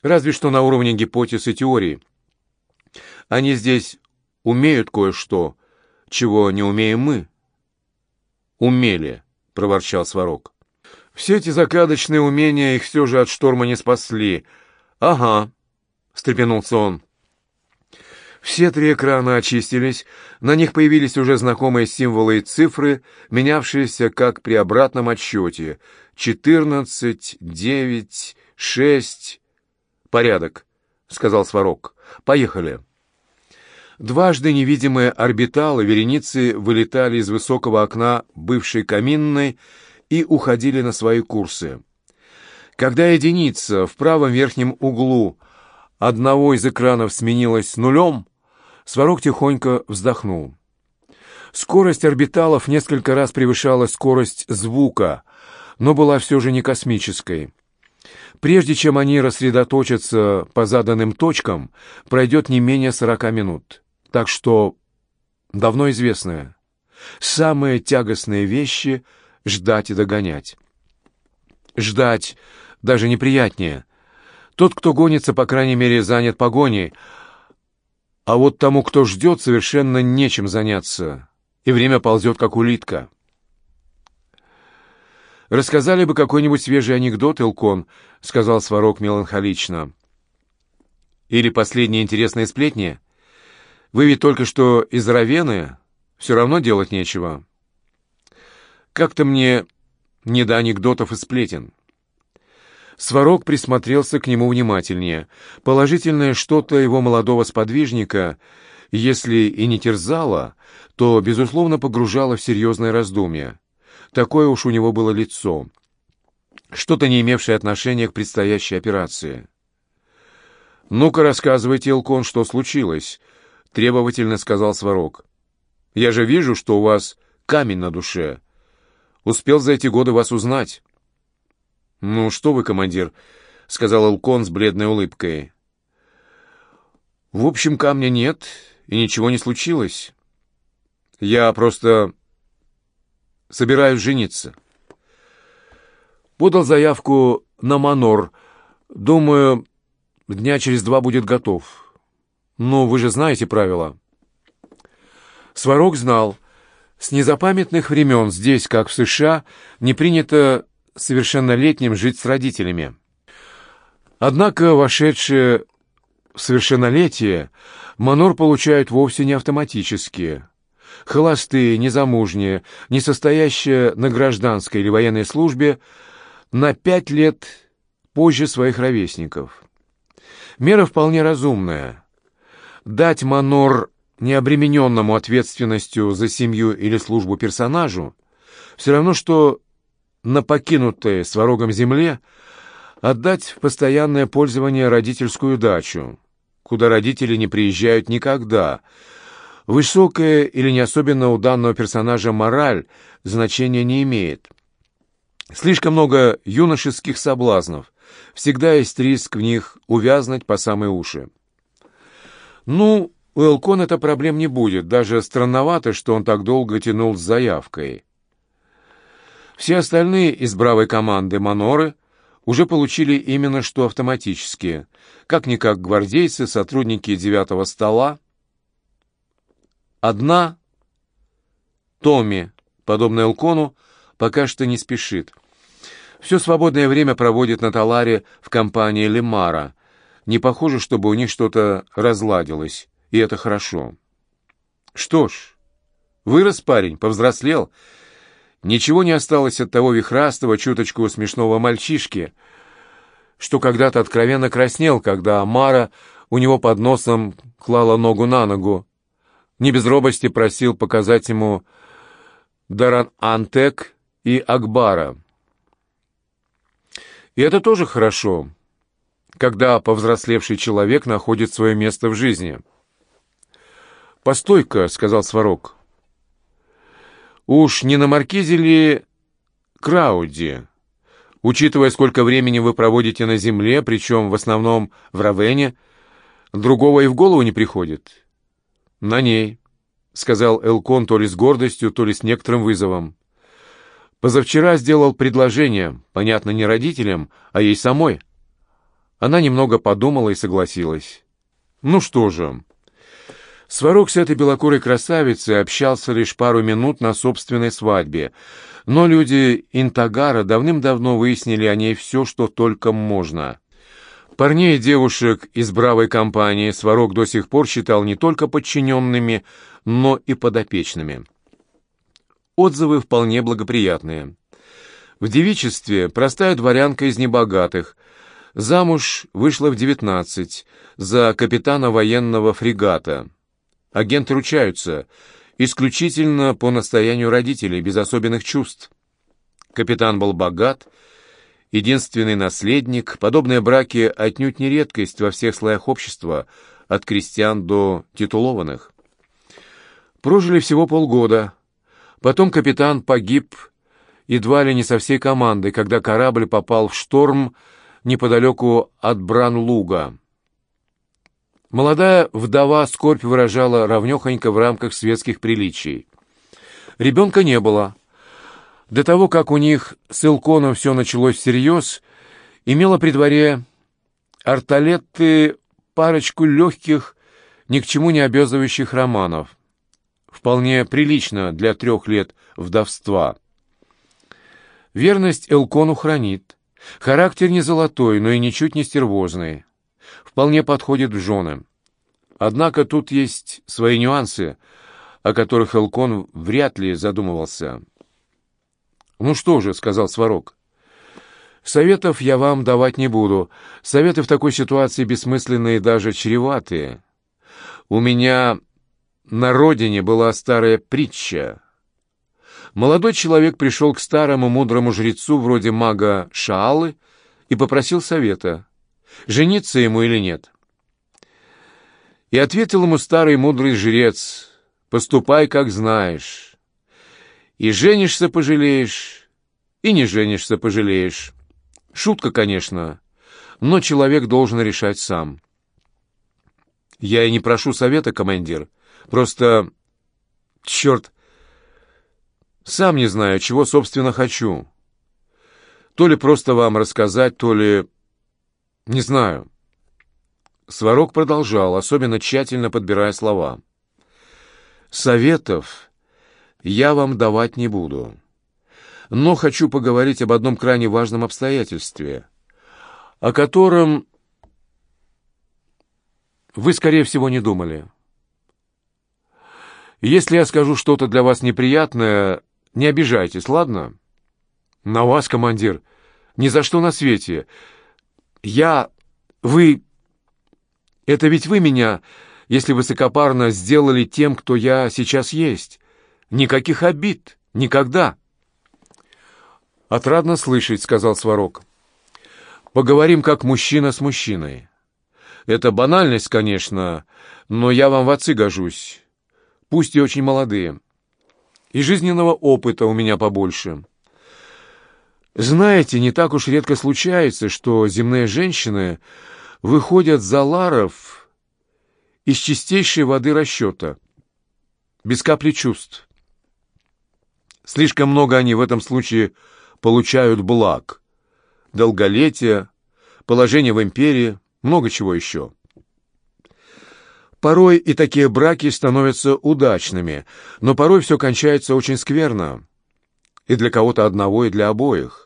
Разве что на уровне гипотез и теорий. Они здесь умеют кое-что, чего не умеем мы. Умели, проворчал Сварог. Все эти загадочные умения их все же от шторма не спасли. Ага, встрепенулся он. Все три экрана очистились, на них появились уже знакомые символы и цифры, менявшиеся как при обратном отсчете. Четырнадцать, девять, шесть... «Порядок», — сказал Сварог. «Поехали». Дважды невидимые орбиталы вереницы вылетали из высокого окна бывшей каминной и уходили на свои курсы. Когда единица в правом верхнем углу одного из экранов сменилась нулем, Сварог тихонько вздохнул. Скорость орбиталов несколько раз превышала скорость звука, но была все же не космической. Прежде чем они рассредоточатся по заданным точкам, пройдет не менее сорока минут. Так что давно известное. Самые тягостные вещи — ждать и догонять. Ждать даже неприятнее. Тот, кто гонится, по крайней мере, занят погоней, а вот тому, кто ждет, совершенно нечем заняться, и время ползет, как улитка. «Рассказали бы какой-нибудь свежий анекдот, Илкон», — сказал Сварог меланхолично. «Или последние интересные сплетни?» Вы ведь только что из Равены, все равно делать нечего. Как-то мне не до анекдотов и сплетен. Сварог присмотрелся к нему внимательнее. Положительное что-то его молодого сподвижника, если и не терзало, то, безусловно, погружало в серьезное раздумье. Такое уж у него было лицо. Что-то не имевшее отношения к предстоящей операции. «Ну-ка, рассказывайте, Элкон, что случилось», — требовательно сказал Сварог. «Я же вижу, что у вас камень на душе. Успел за эти годы вас узнать». «Ну что вы, командир», — сказал Элкон с бледной улыбкой. «В общем, камня нет, и ничего не случилось. Я просто собираюсь жениться. Подал заявку на манор. Думаю, дня через два будет готов. Ну, вы же знаете правила». Сварог знал. С незапамятных времен здесь, как в США, не принято совершеннолетним жить с родителями. Однако вошедшие в совершеннолетие манор получают вовсе не автоматически. Холостые, незамужние, не состоящие на гражданской или военной службе на пять лет позже своих ровесников. Мера вполне разумная. Дать манор необремененному ответственностью за семью или службу персонажу все равно, что на покинутой сварогом земле отдать в постоянное пользование родительскую дачу, куда родители не приезжают никогда. Высокая или не особенно у данного персонажа мораль значения не имеет. Слишком много юношеских соблазнов. Всегда есть риск в них увязнуть по самые уши. Ну, у Элкон это проблем не будет. Даже странновато, что он так долго тянул с заявкой. Все остальные из бравой команды «Маноры» уже получили именно что автоматические, как-никак гвардейцы, сотрудники девятого стола. Одна, Томми, подобная Элкону, пока что не спешит. Все свободное время проводит на Таларе в компании Лемара. Не похоже, чтобы у них что-то разладилось, и это хорошо. Что ж, вырос парень, повзрослел — Ничего не осталось от того вихрастого, чуточку смешного мальчишки, что когда-то откровенно краснел, когда Мара у него под носом клала ногу на ногу. Не без робости просил показать ему Даран Антек и Акбара. И это тоже хорошо, когда повзрослевший человек находит свое место в жизни. «Постой-ка», — сказал Сварог, — Уж не на маркизе ли Крауди? Учитывая, сколько времени вы проводите на земле, причем в основном в Равене, другого и в голову не приходит. На ней, — сказал Элкон то ли с гордостью, то ли с некоторым вызовом. Позавчера сделал предложение, понятно, не родителям, а ей самой. Она немного подумала и согласилась. Ну что же, Сварог с этой белокурой красавицей общался лишь пару минут на собственной свадьбе, но люди Интагара давным-давно выяснили о ней все, что только можно. Парней и девушек из бравой компании Сварог до сих пор считал не только подчиненными, но и подопечными. Отзывы вполне благоприятные. В девичестве простая дворянка из небогатых. Замуж вышла в девятнадцать за капитана военного фрегата. Агенты ручаются исключительно по настоянию родителей, без особенных чувств. Капитан был богат, единственный наследник. Подобные браки отнюдь не редкость во всех слоях общества, от крестьян до титулованных. Прожили всего полгода. Потом капитан погиб едва ли не со всей командой, когда корабль попал в шторм неподалеку от Бран-Луга. Молодая вдова скорбь выражала равнехонько в рамках светских приличий. Ребенка не было. До того, как у них с Илконом все началось всерьез, имела при дворе арталеты парочку легких, ни к чему не обязывающих романов. Вполне прилично для трех лет вдовства. Верность Элкону хранит. Характер не золотой, но и ничуть не стервозный вполне подходит в жены. Однако тут есть свои нюансы, о которых Элкон вряд ли задумывался. «Ну что же», — сказал Сварог, Советов я вам давать не буду. Советы в такой ситуации бессмысленные даже чреватые. У меня на родине была старая притча. Молодой человек пришел к старому мудрому жрецу вроде мага Шаалы и попросил совета, жениться ему или нет. И ответил ему старый мудрый жрец, «Поступай, как знаешь. И женишься пожалеешь, и не женишься пожалеешь». Шутка, конечно, но человек должен решать сам. Я и не прошу совета, командир. Просто, черт, сам не знаю, чего, собственно, хочу. То ли просто вам рассказать, то ли... Не знаю. Сварог продолжал, особенно тщательно подбирая слова. «Советов я вам давать не буду но хочу поговорить об одном крайне важном обстоятельстве, о котором вы, скорее всего, не думали. Если я скажу что-то для вас неприятное, не обижайтесь, ладно? На вас, командир, ни за что на свете. Я... Вы... Это ведь вы меня, если высокопарно, сделали тем, кто я сейчас есть. Никаких обид. Никогда. «Отрадно слышать», — сказал Сварог. «Поговорим как мужчина с мужчиной. Это банальность, конечно, но я вам в отцы гожусь, пусть и очень молодые. И жизненного опыта у меня побольше. Знаете, не так уж редко случается, что земные женщины выходят за ларов из чистейшей воды расчета, без капли чувств. Слишком много они в этом случае получают благ. Долголетие, положение в империи, много чего еще. Порой и такие браки становятся удачными, но порой все кончается очень скверно. И для кого-то одного, и для обоих.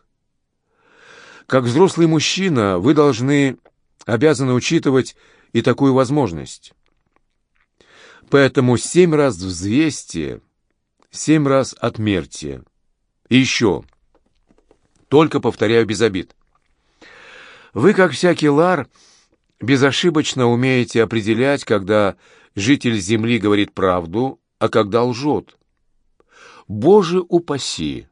Как взрослый мужчина вы должны, обязаны учитывать и такую возможность. Поэтому семь раз взвесьте, семь раз отмерьте. И еще – только, повторяю, без обид. Вы, как всякий лар, безошибочно умеете определять, когда житель Земли говорит правду, а когда лжет. Боже упаси!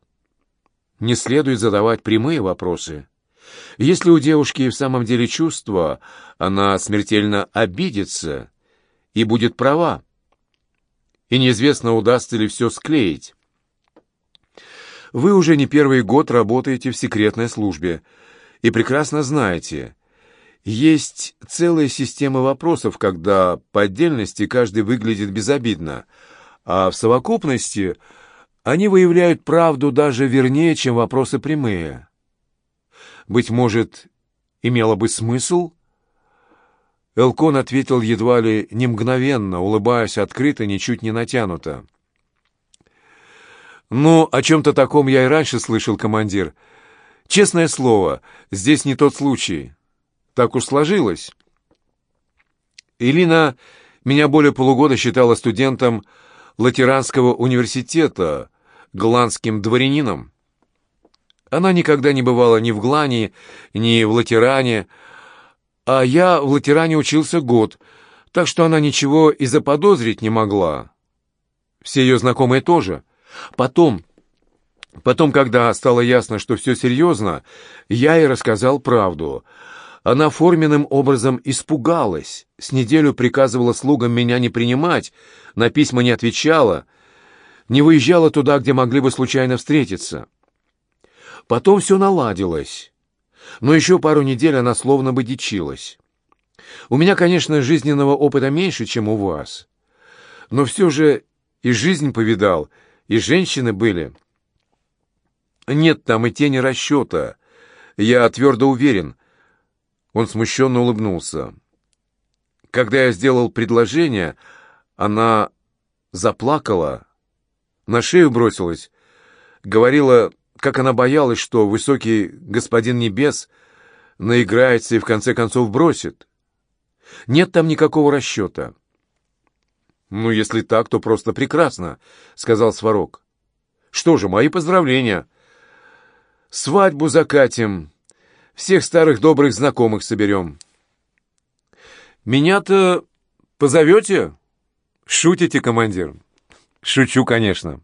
Не следует задавать прямые вопросы. Если у девушки в самом деле чувства, она смертельно обидится и будет права. И неизвестно, удастся ли все склеить. Вы уже не первый год работаете в секретной службе и прекрасно знаете, есть целая система вопросов, когда по отдельности каждый выглядит безобидно, а в совокупности они выявляют правду даже вернее, чем вопросы прямые. Быть может, имело бы смысл? Элкон ответил едва ли не мгновенно, улыбаясь открыто, ничуть не натянуто. «Ну, о чем-то таком я и раньше слышал, командир. Честное слово, здесь не тот случай. Так уж сложилось». Илина меня более полугода считала студентом Латеранского университета, голландским дворянином. Она никогда не бывала ни в Глане, ни в Латеране, а я в Латеране учился год, так что она ничего и заподозрить не могла. Все ее знакомые тоже — Потом, потом, когда стало ясно, что все серьезно, я ей рассказал правду. Она форменным образом испугалась, с неделю приказывала слугам меня не принимать, на письма не отвечала, не выезжала туда, где могли бы случайно встретиться. Потом все наладилось, но еще пару недель она словно бы дичилась. У меня, конечно, жизненного опыта меньше, чем у вас, но все же и жизнь повидал — и женщины были. Нет там и тени расчета. Я твердо уверен. Он смущенно улыбнулся. Когда я сделал предложение, она заплакала, на шею бросилась, говорила, как она боялась, что высокий господин небес наиграется и в конце концов бросит. Нет там никакого расчета. «Ну, если так, то просто прекрасно», — сказал Сварог. «Что же, мои поздравления. Свадьбу закатим, Всех старых добрых знакомых соберем. Меня-то позовете? Шутите, командир? Шучу, конечно.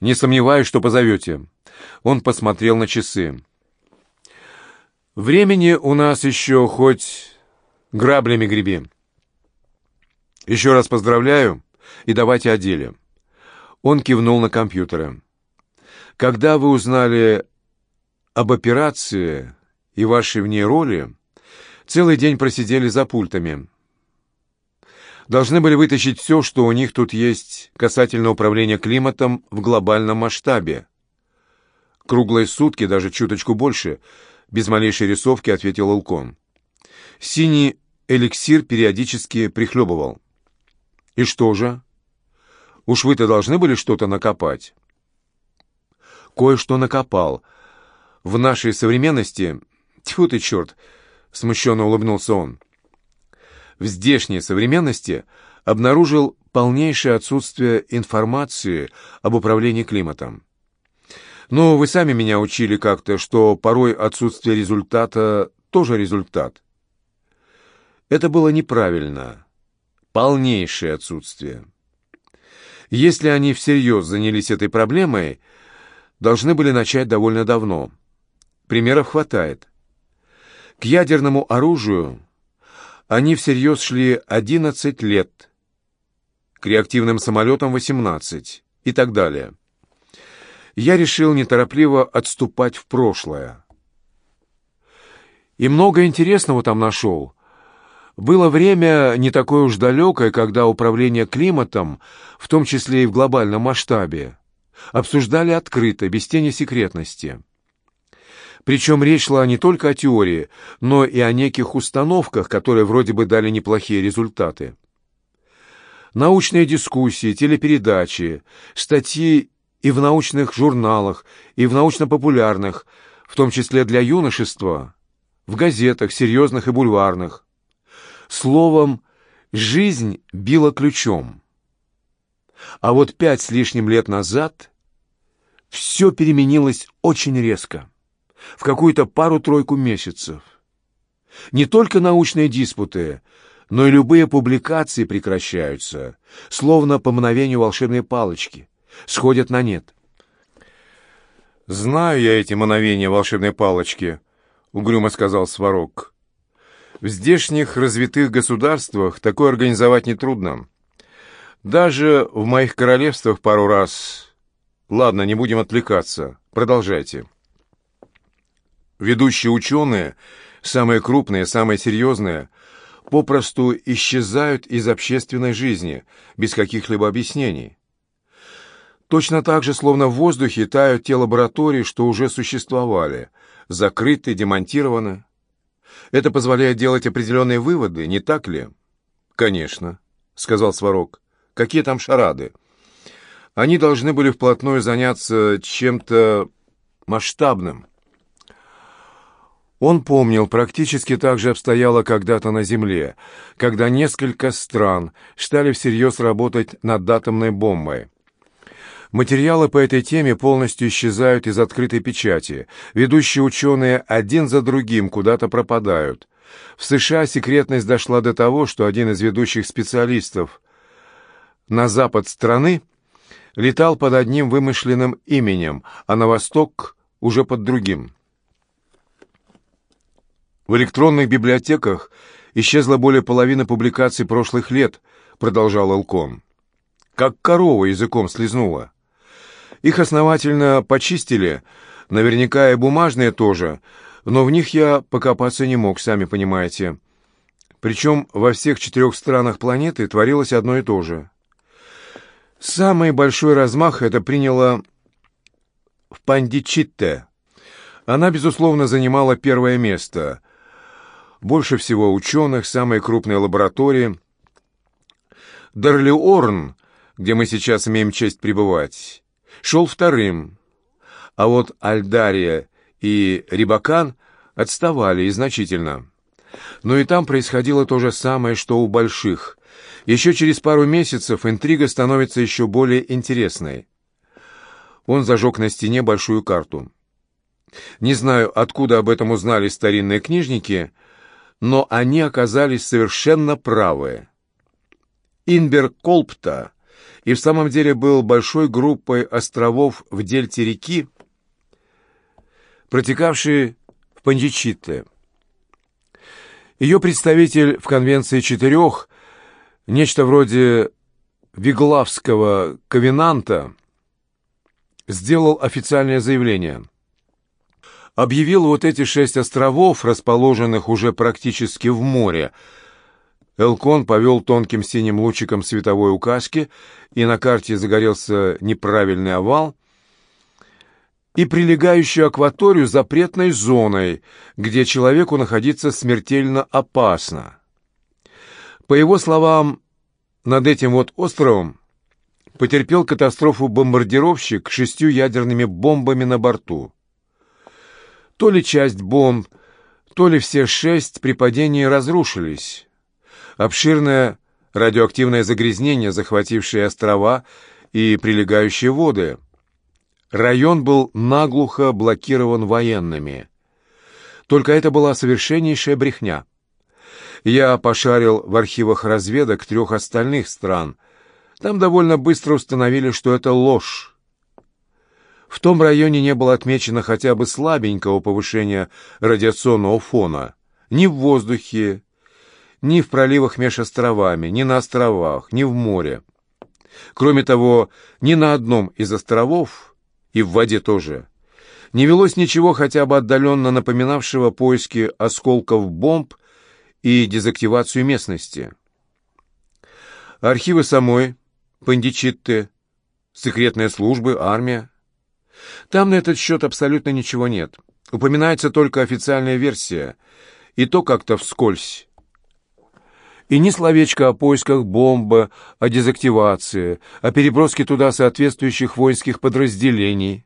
Не сомневаюсь, что позовете. Он посмотрел на часы. Времени у нас еще хоть граблями греби. Еще раз поздравляю и давайте о деле. Он кивнул на компьютеры. Когда вы узнали об операции и вашей в ней роли, целый день просидели за пультами. Должны были вытащить все, что у них тут есть касательно управления климатом в глобальном масштабе. Круглые сутки, даже чуточку больше, без малейшей рисовки, ответил Улкон. Синий эликсир периодически прихлебывал. И что же? Уж вы-то должны были что-то накопать. Кое-что накопал. В нашей современности... Тьфу ты, черт! Смущенно улыбнулся он. В здешней современности обнаружил полнейшее отсутствие информации об управлении климатом. Но вы сами меня учили как-то, что порой отсутствие результата тоже результат. Это было неправильно. Полнейшее отсутствие. Если они всерьез занялись этой проблемой, должны были начать довольно давно. Примеров хватает. К ядерному оружию они всерьез шли 11 лет, к реактивным самолетам 18 и так далее. Я решил неторопливо отступать в прошлое. И много интересного там нашел. Было время не такое уж далекое, когда управление климатом, в том числе и в глобальном масштабе, обсуждали открыто, без тени секретности. Причем речь шла не только о теории, но и о неких установках, которые вроде бы дали неплохие результаты. Научные дискуссии, телепередачи, статьи и в научных журналах, и в научно-популярных, в том числе для юношества, в газетах, серьезных и бульварных. Словом, жизнь била ключом. А вот пять с лишним лет назад все переменилось очень резко, в какую-то пару-тройку месяцев. Не только научные диспуты, но и любые публикации прекращаются, словно по мгновению волшебной палочки, сходят на нет. «Знаю я эти мановения волшебной палочки», — угрюмо сказал Сварог. В здешних развитых государствах такое организовать нетрудно. Даже в моих королевствах пару раз... Ладно, не будем отвлекаться. Продолжайте. Ведущие ученые, самые крупные, самые серьезные, попросту исчезают из общественной жизни, без каких-либо объяснений. Точно так же, словно в воздухе, тают те лаборатории, что уже существовали, закрыты, демонтированы. Это позволяет делать определенные выводы, не так ли? Конечно, сказал Сварог. Какие там шарады? Они должны были вплотную заняться чем-то масштабным. Он помнил, практически так же обстояло когда-то на Земле, когда несколько стран стали всерьез работать над атомной бомбой. Материалы по этой теме полностью исчезают из открытой печати. Ведущие ученые один за другим куда-то пропадают. В США секретность дошла до того, что один из ведущих специалистов на запад страны летал под одним вымышленным именем, а на восток уже под другим. В электронных библиотеках исчезла более половины публикаций прошлых лет, продолжал Элкон. Как корова языком слезнула. Их основательно почистили, наверняка и бумажные тоже, но в них я покопаться не мог, сами понимаете. Причем во всех четырех странах планеты творилось одно и то же. Самый большой размах это приняло в Пандичитте. Она, безусловно, занимала первое место. Больше всего ученых, самые крупные лаборатории. Дарлиорн, где мы сейчас имеем честь пребывать, шел вторым, а вот Альдария и Рибакан отставали и значительно. Но и там происходило то же самое, что у больших. Еще через пару месяцев интрига становится еще более интересной. Он зажег на стене большую карту. Не знаю, откуда об этом узнали старинные книжники, но они оказались совершенно правы. Инберг Колпта и в самом деле был большой группой островов в дельте реки, протекавшей в Пандичитте. Ее представитель в Конвенции четырех, нечто вроде Виглавского ковенанта, сделал официальное заявление. Объявил вот эти шесть островов, расположенных уже практически в море. Элкон повел тонким синим лучиком световой указки, и на карте загорелся неправильный овал, и прилегающую акваторию запретной зоной, где человеку находиться смертельно опасно. По его словам, над этим вот островом потерпел катастрофу бомбардировщик шестью ядерными бомбами на борту. То ли часть бомб, то ли все шесть при падении разрушились. Обширное радиоактивное загрязнение, захватившее острова и прилегающие воды. Район был наглухо блокирован военными. Только это была совершеннейшая брехня. Я пошарил в архивах разведок трех остальных стран. Там довольно быстро установили, что это ложь. В том районе не было отмечено хотя бы слабенького повышения радиационного фона. Ни в воздухе, ни в проливах меж островами, ни на островах, ни в море. Кроме того, ни на одном из островов, и в воде тоже, не велось ничего хотя бы отдаленно напоминавшего поиски осколков бомб и дезактивацию местности. Архивы самой, Пандичитты, секретные службы, армия. Там на этот счет абсолютно ничего нет. Упоминается только официальная версия, и то как-то вскользь. И ни словечка о поисках бомбы, о дезактивации, о переброске туда соответствующих воинских подразделений.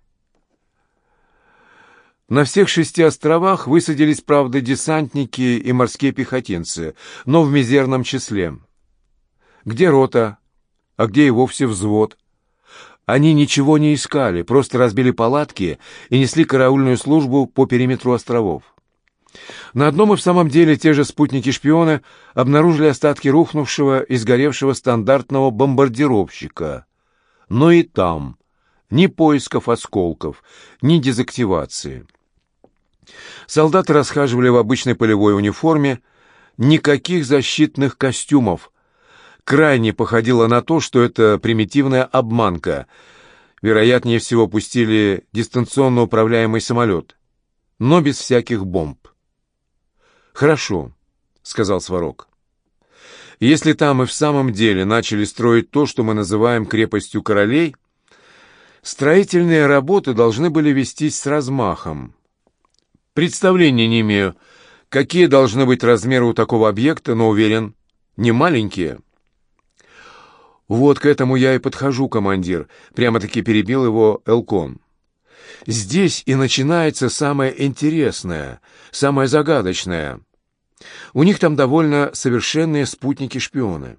На всех шести островах высадились, правда, десантники и морские пехотинцы, но в мизерном числе. Где рота, а где и вовсе взвод? Они ничего не искали, просто разбили палатки и несли караульную службу по периметру островов. На одном и в самом деле те же спутники-шпионы обнаружили остатки рухнувшего и сгоревшего стандартного бомбардировщика. Но и там ни поисков осколков, ни дезактивации. Солдаты расхаживали в обычной полевой униформе, никаких защитных костюмов. Крайне походило на то, что это примитивная обманка. Вероятнее всего пустили дистанционно управляемый самолет, но без всяких бомб. «Хорошо», — сказал Сварог. «Если там и в самом деле начали строить то, что мы называем крепостью королей, строительные работы должны были вестись с размахом. Представления не имею, какие должны быть размеры у такого объекта, но уверен, не маленькие. Вот к этому я и подхожу, командир, прямо-таки перебил его Элкон. Здесь и начинается самое интересное, самое загадочное. У них там довольно совершенные спутники-шпионы.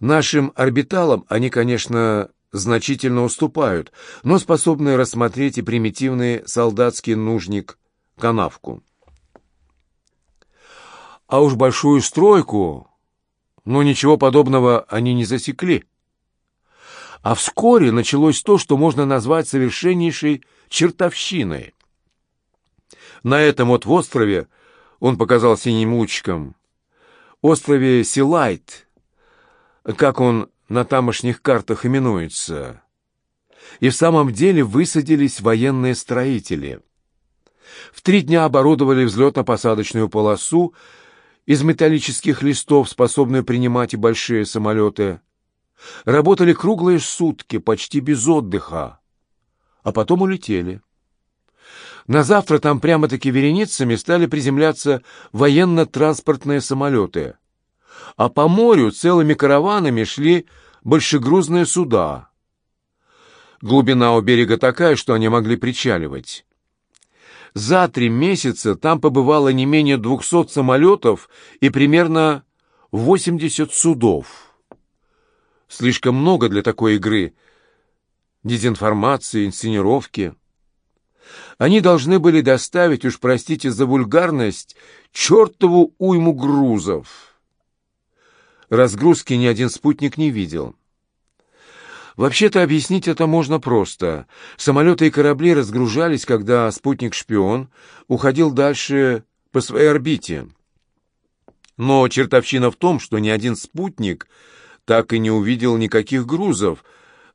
Нашим орбиталам они, конечно, значительно уступают, но способны рассмотреть и примитивный солдатский нужник канавку. А уж большую стройку, но ничего подобного они не засекли. А вскоре началось то, что можно назвать совершеннейшей чертовщиной. На этом вот острове, он показал синим лучиком, острове Силайт, как он на тамошних картах именуется, и в самом деле высадились военные строители — в три дня оборудовали взлетно-посадочную полосу из металлических листов, способную принимать и большие самолеты. Работали круглые сутки, почти без отдыха, а потом улетели. На завтра там прямо-таки вереницами стали приземляться военно-транспортные самолеты, а по морю целыми караванами шли большегрузные суда. Глубина у берега такая, что они могли причаливать. За три месяца там побывало не менее 200 самолетов и примерно 80 судов. Слишком много для такой игры. Дезинформации, инсценировки. Они должны были доставить, уж простите за вульгарность, чертову уйму грузов. Разгрузки ни один спутник не видел. Вообще-то объяснить это можно просто. Самолеты и корабли разгружались, когда спутник-шпион уходил дальше по своей орбите. Но чертовщина в том, что ни один спутник так и не увидел никаких грузов,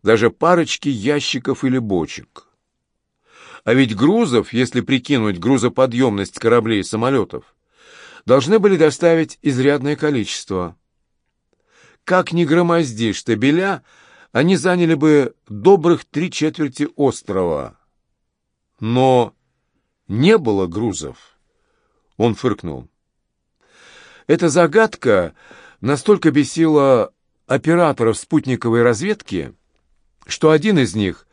даже парочки ящиков или бочек. А ведь грузов, если прикинуть грузоподъемность кораблей и самолетов, должны были доставить изрядное количество. Как ни громозди штабеля, они заняли бы добрых три четверти острова. Но не было грузов. Он фыркнул. Эта загадка настолько бесила операторов спутниковой разведки, что один из них,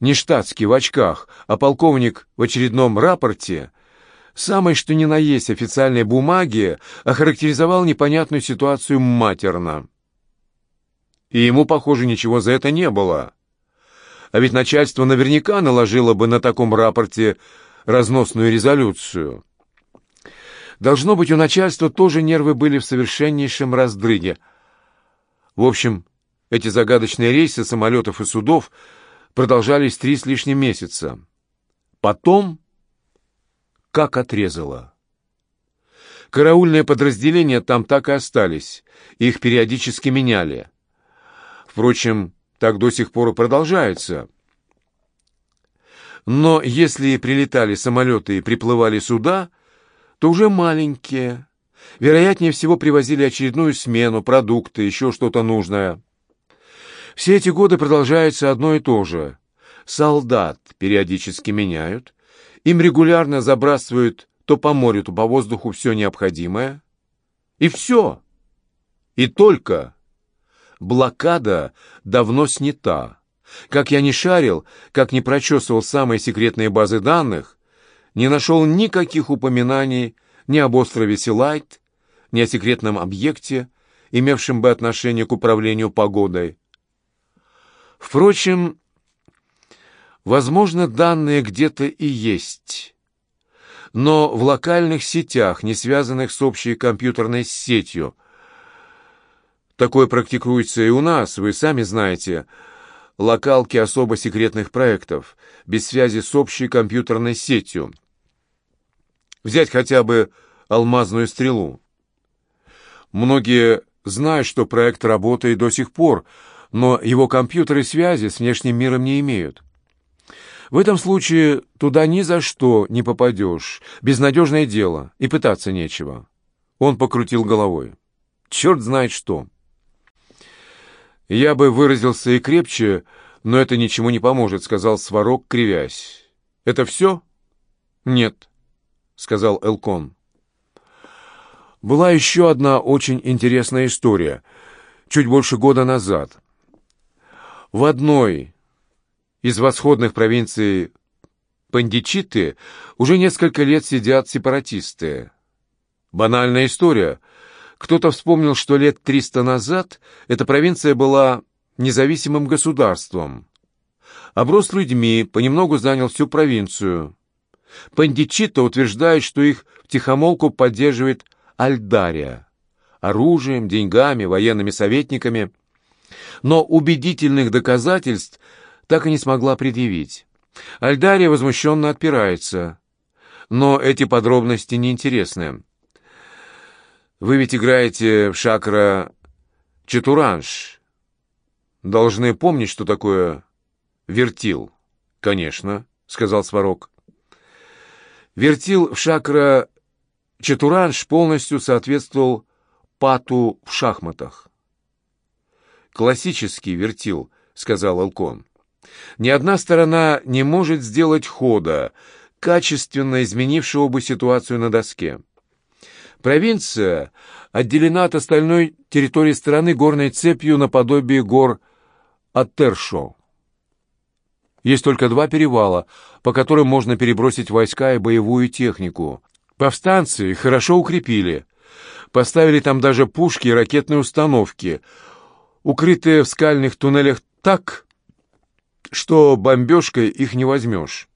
не штатский в очках, а полковник в очередном рапорте, самой что ни на есть официальной бумаги, охарактеризовал непонятную ситуацию матерно. И ему, похоже, ничего за это не было. А ведь начальство наверняка наложило бы на таком рапорте разносную резолюцию. Должно быть, у начальства тоже нервы были в совершеннейшем раздрыге. В общем, эти загадочные рейсы самолетов и судов продолжались три с лишним месяца. Потом как отрезало. Караульные подразделения там так и остались, их периодически меняли. Впрочем, так до сих пор и продолжается. Но если прилетали самолеты и приплывали суда – то уже маленькие. Вероятнее всего, привозили очередную смену, продукты, еще что-то нужное. Все эти годы продолжается одно и то же. Солдат периодически меняют, им регулярно забрасывают то по морю, то по воздуху все необходимое. И все. И только. Блокада давно снята. Как я не шарил, как не прочесывал самые секретные базы данных, не нашел никаких упоминаний ни об острове Силайт, ни о секретном объекте, имевшем бы отношение к управлению погодой. Впрочем, возможно, данные где-то и есть, но в локальных сетях, не связанных с общей компьютерной сетью. Такое практикуется и у нас, вы сами знаете, локалки особо секретных проектов, без связи с общей компьютерной сетью – Взять хотя бы алмазную стрелу. Многие знают, что проект работает до сих пор, но его компьютеры связи с внешним миром не имеют. В этом случае туда ни за что не попадешь. Безнадежное дело, и пытаться нечего. Он покрутил головой. Черт знает что. Я бы выразился и крепче, но это ничего не поможет, сказал Сварог, кривясь. Это все? Нет. — сказал Элкон. Была еще одна очень интересная история, чуть больше года назад. В одной из восходных провинций Пандичиты уже несколько лет сидят сепаратисты. Банальная история. Кто-то вспомнил, что лет триста назад эта провинция была независимым государством. Оброс людьми, понемногу занял всю провинцию. Пандичита утверждает, что их втихомолку поддерживает Альдария оружием, деньгами, военными советниками, но убедительных доказательств так и не смогла предъявить. Альдария возмущенно отпирается, но эти подробности неинтересны. Вы ведь играете в шакра Четуранж. Должны помнить, что такое вертил. «Конечно», — сказал Сварог. Вертил в шакра Четуранш полностью соответствовал пату в шахматах. «Классический вертил», — сказал Алкон. «Ни одна сторона не может сделать хода, качественно изменившего бы ситуацию на доске. Провинция отделена от остальной территории страны горной цепью наподобие гор Аттершо. Есть только два перевала, по которым можно перебросить войска и боевую технику. Повстанцы хорошо укрепили. Поставили там даже пушки и ракетные установки, укрытые в скальных туннелях так, что бомбежкой их не возьмешь.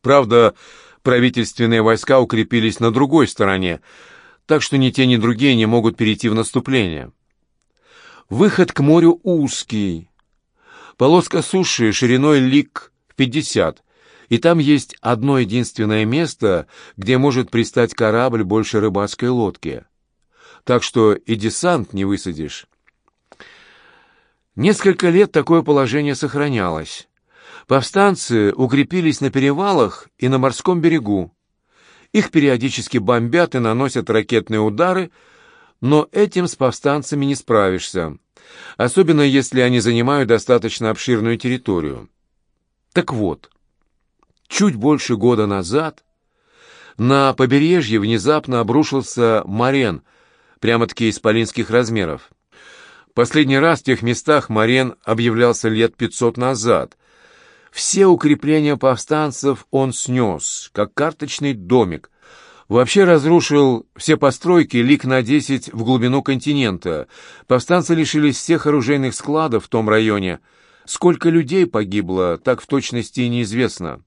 Правда, правительственные войска укрепились на другой стороне, так что ни те, ни другие не могут перейти в наступление. Выход к морю узкий. Полоска суши шириной лик в 50, и там есть одно единственное место, где может пристать корабль больше рыбацкой лодки. Так что и десант не высадишь. Несколько лет такое положение сохранялось. Повстанцы укрепились на перевалах и на морском берегу. Их периодически бомбят и наносят ракетные удары, но этим с повстанцами не справишься, особенно если они занимают достаточно обширную территорию. Так вот, чуть больше года назад на побережье внезапно обрушился Марен, прямо-таки исполинских размеров. Последний раз в тех местах Марен объявлялся лет пятьсот назад, все укрепления повстанцев он снес, как карточный домик. Вообще разрушил все постройки лик на десять в глубину континента. Повстанцы лишились всех оружейных складов в том районе. Сколько людей погибло, так в точности и неизвестно.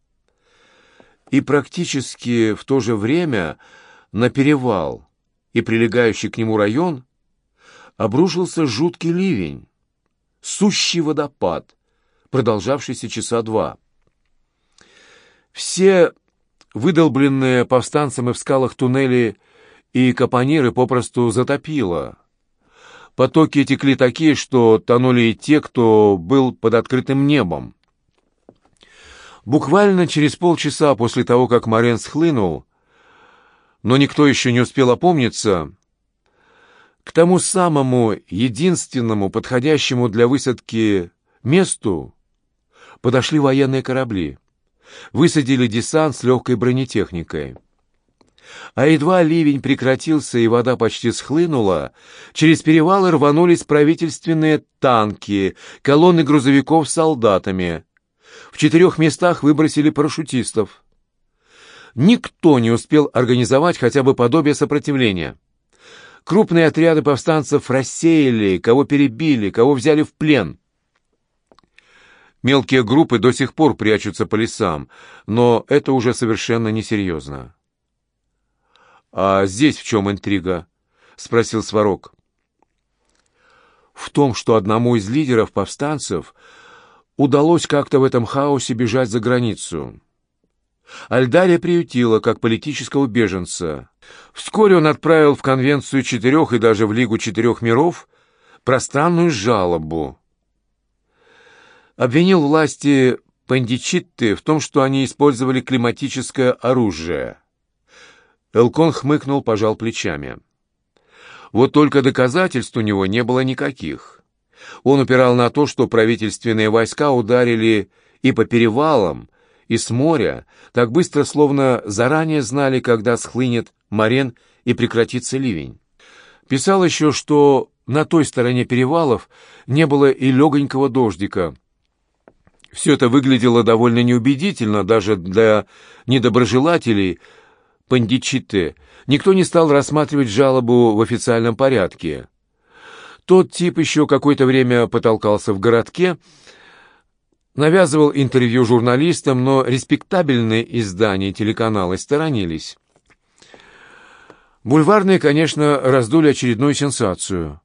И практически в то же время на перевал и прилегающий к нему район обрушился жуткий ливень, сущий водопад — продолжавшийся часа два. Все выдолбленные повстанцами в скалах туннели и капониры попросту затопило. Потоки текли такие, что тонули и те, кто был под открытым небом. Буквально через полчаса после того, как Морен схлынул, но никто еще не успел опомниться, к тому самому единственному подходящему для высадки месту подошли военные корабли, высадили десант с легкой бронетехникой. А едва ливень прекратился и вода почти схлынула, через перевалы рванулись правительственные танки, колонны грузовиков с солдатами. В четырех местах выбросили парашютистов. Никто не успел организовать хотя бы подобие сопротивления. Крупные отряды повстанцев рассеяли, кого перебили, кого взяли в плен. Мелкие группы до сих пор прячутся по лесам, но это уже совершенно несерьезно. «А здесь в чем интрига?» — спросил Сварог. «В том, что одному из лидеров повстанцев удалось как-то в этом хаосе бежать за границу. Альдария приютила как политического беженца. Вскоре он отправил в Конвенцию четырех и даже в Лигу четырех миров пространную жалобу, обвинил власти Пандичитты в том, что они использовали климатическое оружие. Элкон хмыкнул, пожал плечами. Вот только доказательств у него не было никаких. Он упирал на то, что правительственные войска ударили и по перевалам, и с моря, так быстро, словно заранее знали, когда схлынет Марен и прекратится ливень. Писал еще, что на той стороне перевалов не было и легонького дождика — все это выглядело довольно неубедительно даже для недоброжелателей Пандичите. Никто не стал рассматривать жалобу в официальном порядке. Тот тип еще какое-то время потолкался в городке, навязывал интервью журналистам, но респектабельные издания телеканалы сторонились. Бульварные, конечно, раздули очередную сенсацию,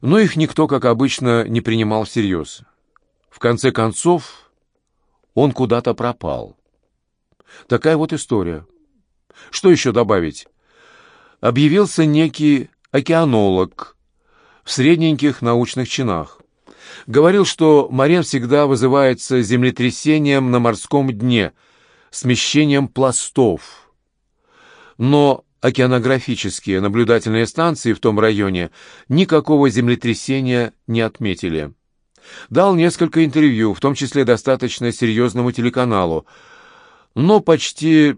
но их никто, как обычно, не принимал всерьез. В конце концов, он куда-то пропал. Такая вот история. Что еще добавить? Объявился некий океанолог в средненьких научных чинах. Говорил, что Марен всегда вызывается землетрясением на морском дне, смещением пластов. Но океанографические наблюдательные станции в том районе никакого землетрясения не отметили. Дал несколько интервью, в том числе достаточно серьезному телеканалу, но почти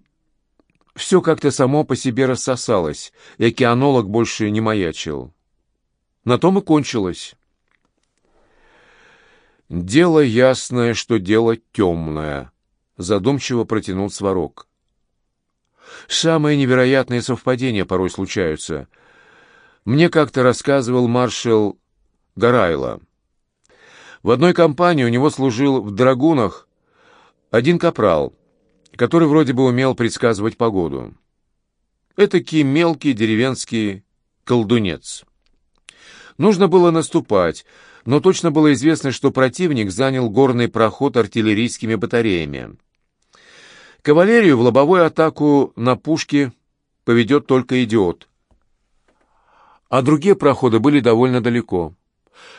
все как-то само по себе рассосалось, и океанолог больше не маячил. На том и кончилось. «Дело ясное, что дело темное», — задумчиво протянул Сварог. «Самые невероятные совпадения порой случаются. Мне как-то рассказывал маршал Гарайло. В одной компании у него служил в драгунах один капрал. который вроде бы умел предсказывать погоду. Этакий мелкий деревенский колдунец. Нужно было наступать, но точно было известно, что противник занял горный проход артиллерийскими батареями. Кавалерию в лобовую атаку на пушки поведет только идиот. А другие проходы были довольно далеко.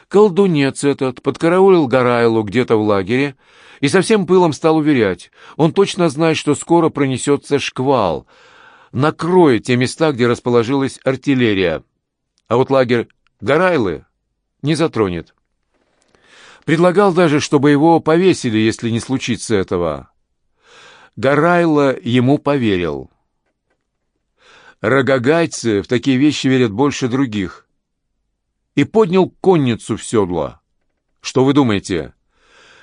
Колдунец этот подкараулил Гарайлу где-то в лагере и со всем пылом стал уверять, он точно знает, что скоро пронесется шквал, накроет те места, где расположилась артиллерия. А вот лагерь Гарайлы не затронет. Предлагал даже, чтобы его повесили, если не случится этого. Гарайло ему поверил. Рогогайцы в такие вещи верят больше других. И поднял конницу в седло. Что вы думаете?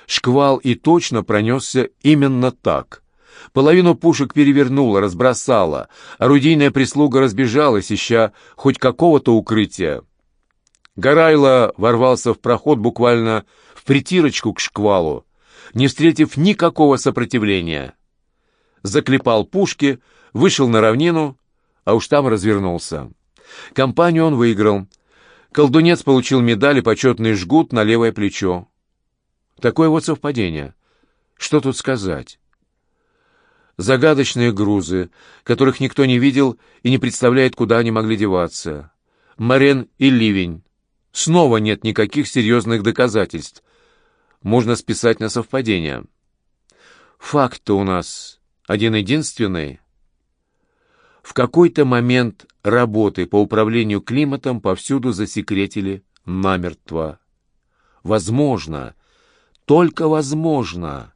Шквал и точно пронесся именно так. Половину пушек перевернуло, разбросало. Орудийная прислуга разбежалась, ища хоть какого-то укрытия. Гарайло ворвался в проход буквально притирочку к шквалу, не встретив никакого сопротивления. Заклепал пушки, вышел на равнину, а уж там развернулся. Компанию он выиграл. Колдунец получил медаль и почетный жгут на левое плечо. Такое вот совпадение. Что тут сказать? Загадочные грузы, которых никто не видел и не представляет, куда они могли деваться. Марен и Ливень. Снова нет никаких серьезных доказательств. Можно списать на совпадение. Факт-то у нас один-единственный. В какой-то момент работы по управлению климатом повсюду засекретили намертво. Возможно, только возможно,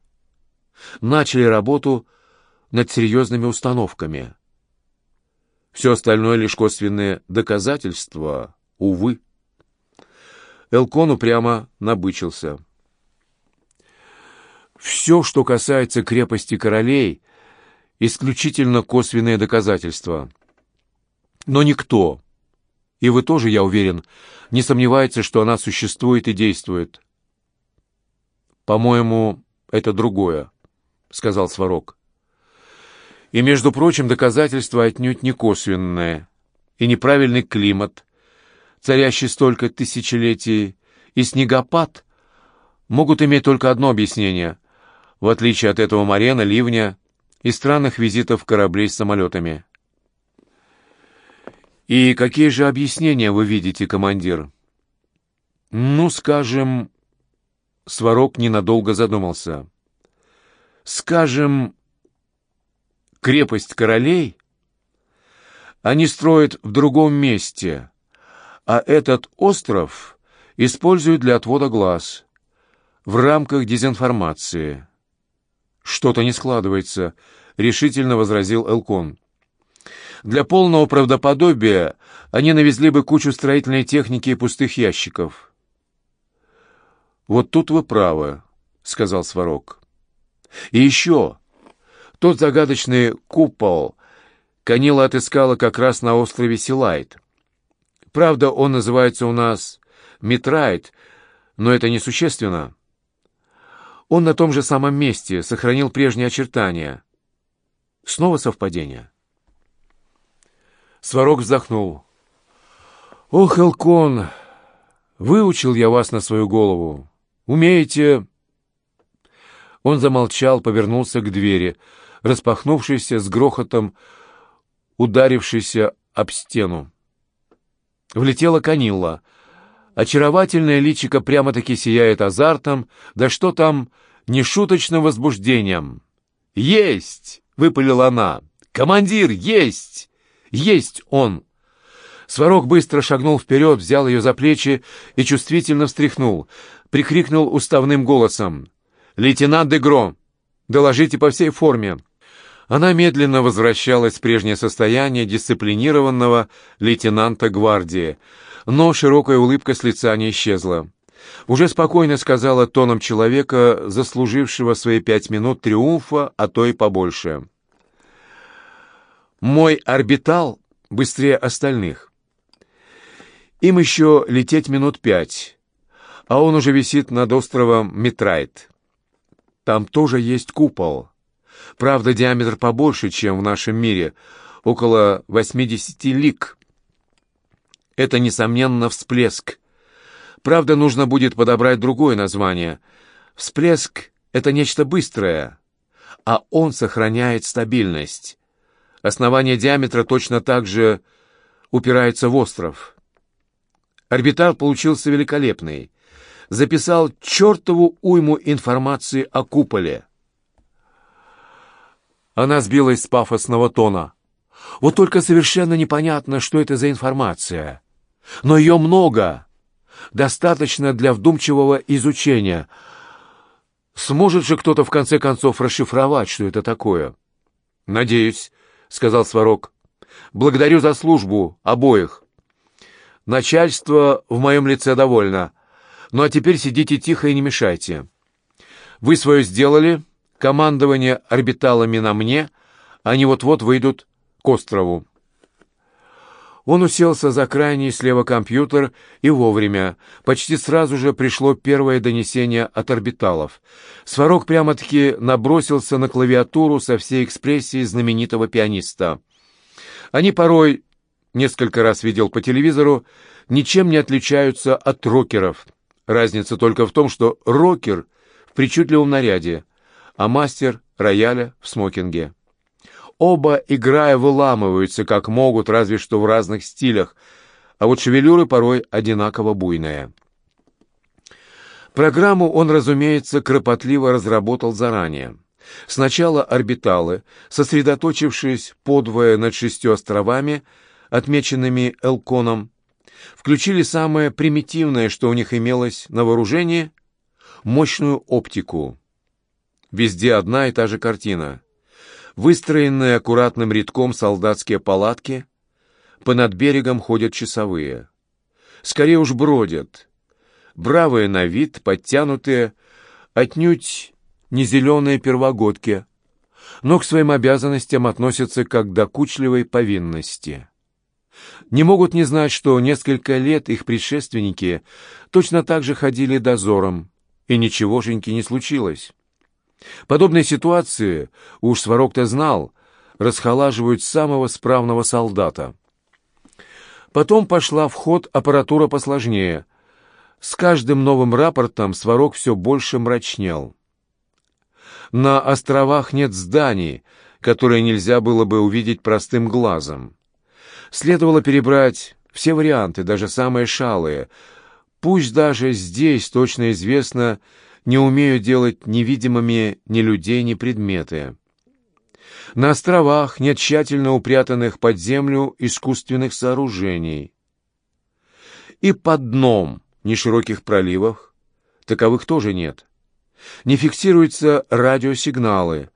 начали работу над серьезными установками. Все остальное лишь косвенные доказательства, увы. Элкон упрямо набычился. Все, что касается крепости королей, исключительно косвенные доказательства. Но никто, и вы тоже, я уверен, не сомневается, что она существует и действует. «По-моему, это другое», — сказал Сварог. «И, между прочим, доказательства отнюдь не косвенные, и неправильный климат, царящий столько тысячелетий, и снегопад могут иметь только одно объяснение, в отличие от этого Марена, Ливня и странных визитов кораблей с самолетами. «И какие же объяснения вы видите, командир?» «Ну, скажем...» Сварог ненадолго задумался. «Скажем, крепость королей они строят в другом месте, а этот остров используют для отвода глаз в рамках дезинформации. «Что-то не складывается», — решительно возразил Элкон. «Для полного правдоподобия они навезли бы кучу строительной техники и пустых ящиков». «Вот тут вы правы», — сказал Сварог. «И еще, тот загадочный купол Канила отыскала как раз на острове Силайт. Правда, он называется у нас Митрайт, но это несущественно. Он на том же самом месте сохранил прежние очертания. Снова совпадение. Сварог вздохнул. «Ох, Элкон, выучил я вас на свою голову. Умеете...» Он замолчал, повернулся к двери, распахнувшейся с грохотом, ударившейся об стену. Влетела Канилла. Очаровательное личико прямо-таки сияет азартом, да что там, нешуточным возбуждением. «Есть!» — выпалила она. «Командир, есть! Есть он!» Сварог быстро шагнул вперед, взял ее за плечи и чувствительно встряхнул. Прикрикнул уставным голосом. «Лейтенант Дегро, доложите по всей форме!» Она медленно возвращалась в прежнее состояние дисциплинированного лейтенанта гвардии, но широкая улыбка с лица не исчезла. Уже спокойно сказала тоном человека, заслужившего свои пять минут триумфа, а то и побольше. «Мой орбитал быстрее остальных. Им еще лететь минут пять, а он уже висит над островом Митрайт. Там тоже есть купол». Правда, диаметр побольше, чем в нашем мире, около 80 лик. Это, несомненно, всплеск. Правда, нужно будет подобрать другое название. Всплеск — это нечто быстрое, а он сохраняет стабильность. Основание диаметра точно так же упирается в остров. Орбитал получился великолепный. Записал чертову уйму информации о куполе. Она сбилась с пафосного тона. Вот только совершенно непонятно, что это за информация. Но ее много. Достаточно для вдумчивого изучения. Сможет же кто-то в конце концов расшифровать, что это такое? Надеюсь, — сказал Сварог. «Благодарю за службу обоих. Начальство в моем лице довольно. Ну а теперь сидите тихо и не мешайте. Вы свое сделали, командование орбиталами на мне, они вот-вот выйдут к острову». Он уселся за крайний слева компьютер, и вовремя. Почти сразу же пришло первое донесение от орбиталов. Сварог прямо-таки набросился на клавиатуру со всей экспрессией знаменитого пианиста. Они порой, несколько раз видел по телевизору, ничем не отличаются от рокеров. Разница только в том, что рокер в причудливом наряде, а мастер рояля в смокинге. Оба, играя, выламываются как могут, разве что в разных стилях, а вот шевелюры порой одинаково буйные. Программу он, разумеется, кропотливо разработал заранее. Сначала орбиталы, сосредоточившись подвое над шестью островами, отмеченными Элконом, включили самое примитивное, что у них имелось на вооружении — мощную оптику. Везде одна и та же картина — Выстроенные аккуратным рядком солдатские палатки, понад берегом ходят часовые. Скорее уж бродят. Бравые на вид, подтянутые, отнюдь не зеленые первогодки, но к своим обязанностям относятся как к докучливой повинности. Не могут не знать, что несколько лет их предшественники точно так же ходили дозором, и ничегошеньки не случилось. Подобные ситуации, уж Сварог-то знал, расхолаживают самого справного солдата. Потом пошла в ход аппаратура посложнее. С каждым новым рапортом Сварог все больше мрачнел. На островах нет зданий, которые нельзя было бы увидеть простым глазом. Следовало перебрать все варианты, даже самые шалые. Пусть даже здесь точно известно, не умеют делать невидимыми ни людей, ни предметы. На островах нет тщательно упрятанных под землю искусственных сооружений. И под дном нешироких проливов таковых тоже нет. Не фиксируются радиосигналы,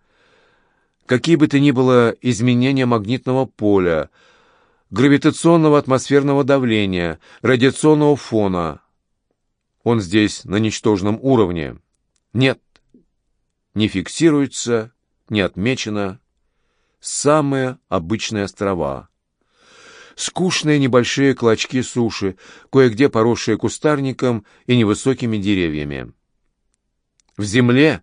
какие бы то ни было изменения магнитного поля, гравитационного атмосферного давления, радиационного фона – он здесь на ничтожном уровне. Нет, не фиксируется, не отмечено. Самые обычные острова. Скучные небольшие клочки суши, кое-где поросшие кустарником и невысокими деревьями. В земле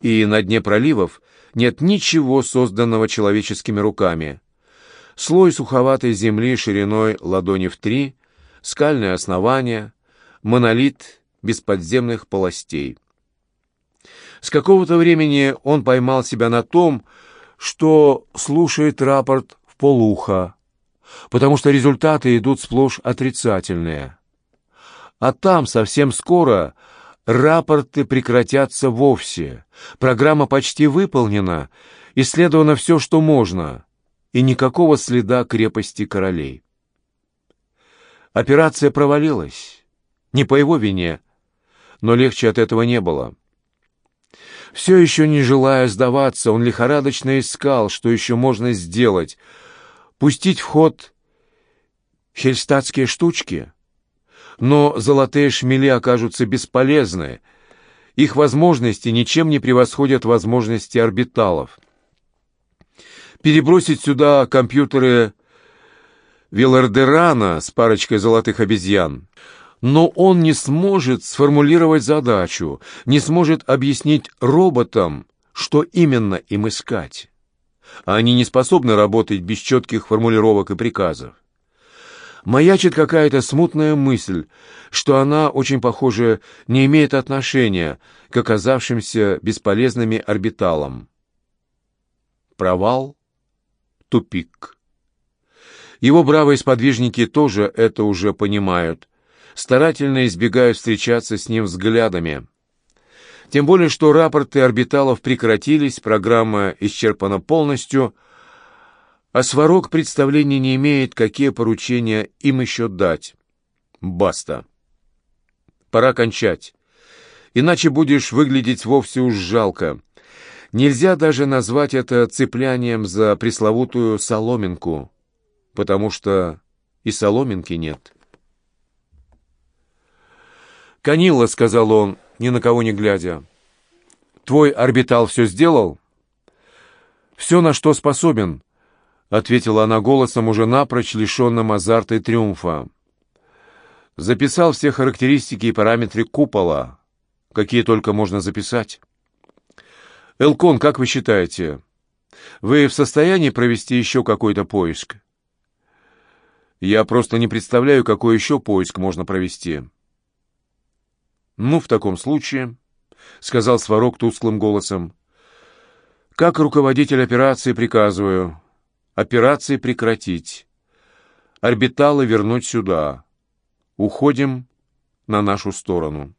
и на дне проливов нет ничего созданного человеческими руками. Слой суховатой земли шириной ладони в три, скальное основание — монолит без подземных полостей. С какого-то времени он поймал себя на том, что слушает рапорт в полуха, потому что результаты идут сплошь отрицательные. А там совсем скоро рапорты прекратятся вовсе. Программа почти выполнена, исследовано все, что можно, и никакого следа крепости королей. Операция провалилась. Не по его вине, но легче от этого не было. Все еще не желая сдаваться, он лихорадочно искал, что еще можно сделать. Пустить в ход хельстатские штучки? Но золотые шмели окажутся бесполезны. Их возможности ничем не превосходят возможности орбиталов. Перебросить сюда компьютеры Вилардерана с парочкой золотых обезьян — но он не сможет сформулировать задачу, не сможет объяснить роботам, что именно им искать. Они не способны работать без четких формулировок и приказов. Маячит какая-то смутная мысль, что она, очень похоже, не имеет отношения к оказавшимся бесполезными орбиталам. Провал, тупик. Его бравые сподвижники тоже это уже понимают, старательно избегают встречаться с ним взглядами. Тем более, что рапорты орбиталов прекратились, программа исчерпана полностью, а Сварог представления не имеет, какие поручения им еще дать. Баста. Пора кончать. Иначе будешь выглядеть вовсе уж жалко. Нельзя даже назвать это цеплянием за пресловутую соломинку, потому что и соломинки нет. «Канила», — сказал он, ни на кого не глядя, — «твой орбитал все сделал?» «Все, на что способен», — ответила она голосом, уже напрочь лишенным азарта и триумфа. «Записал все характеристики и параметры купола, какие только можно записать». «Элкон, как вы считаете, вы в состоянии провести еще какой-то поиск?» «Я просто не представляю, какой еще поиск можно провести». «Ну, в таком случае», — сказал Сварог тусклым голосом, — «как руководитель операции приказываю операции прекратить, орбиталы вернуть сюда. Уходим на нашу сторону».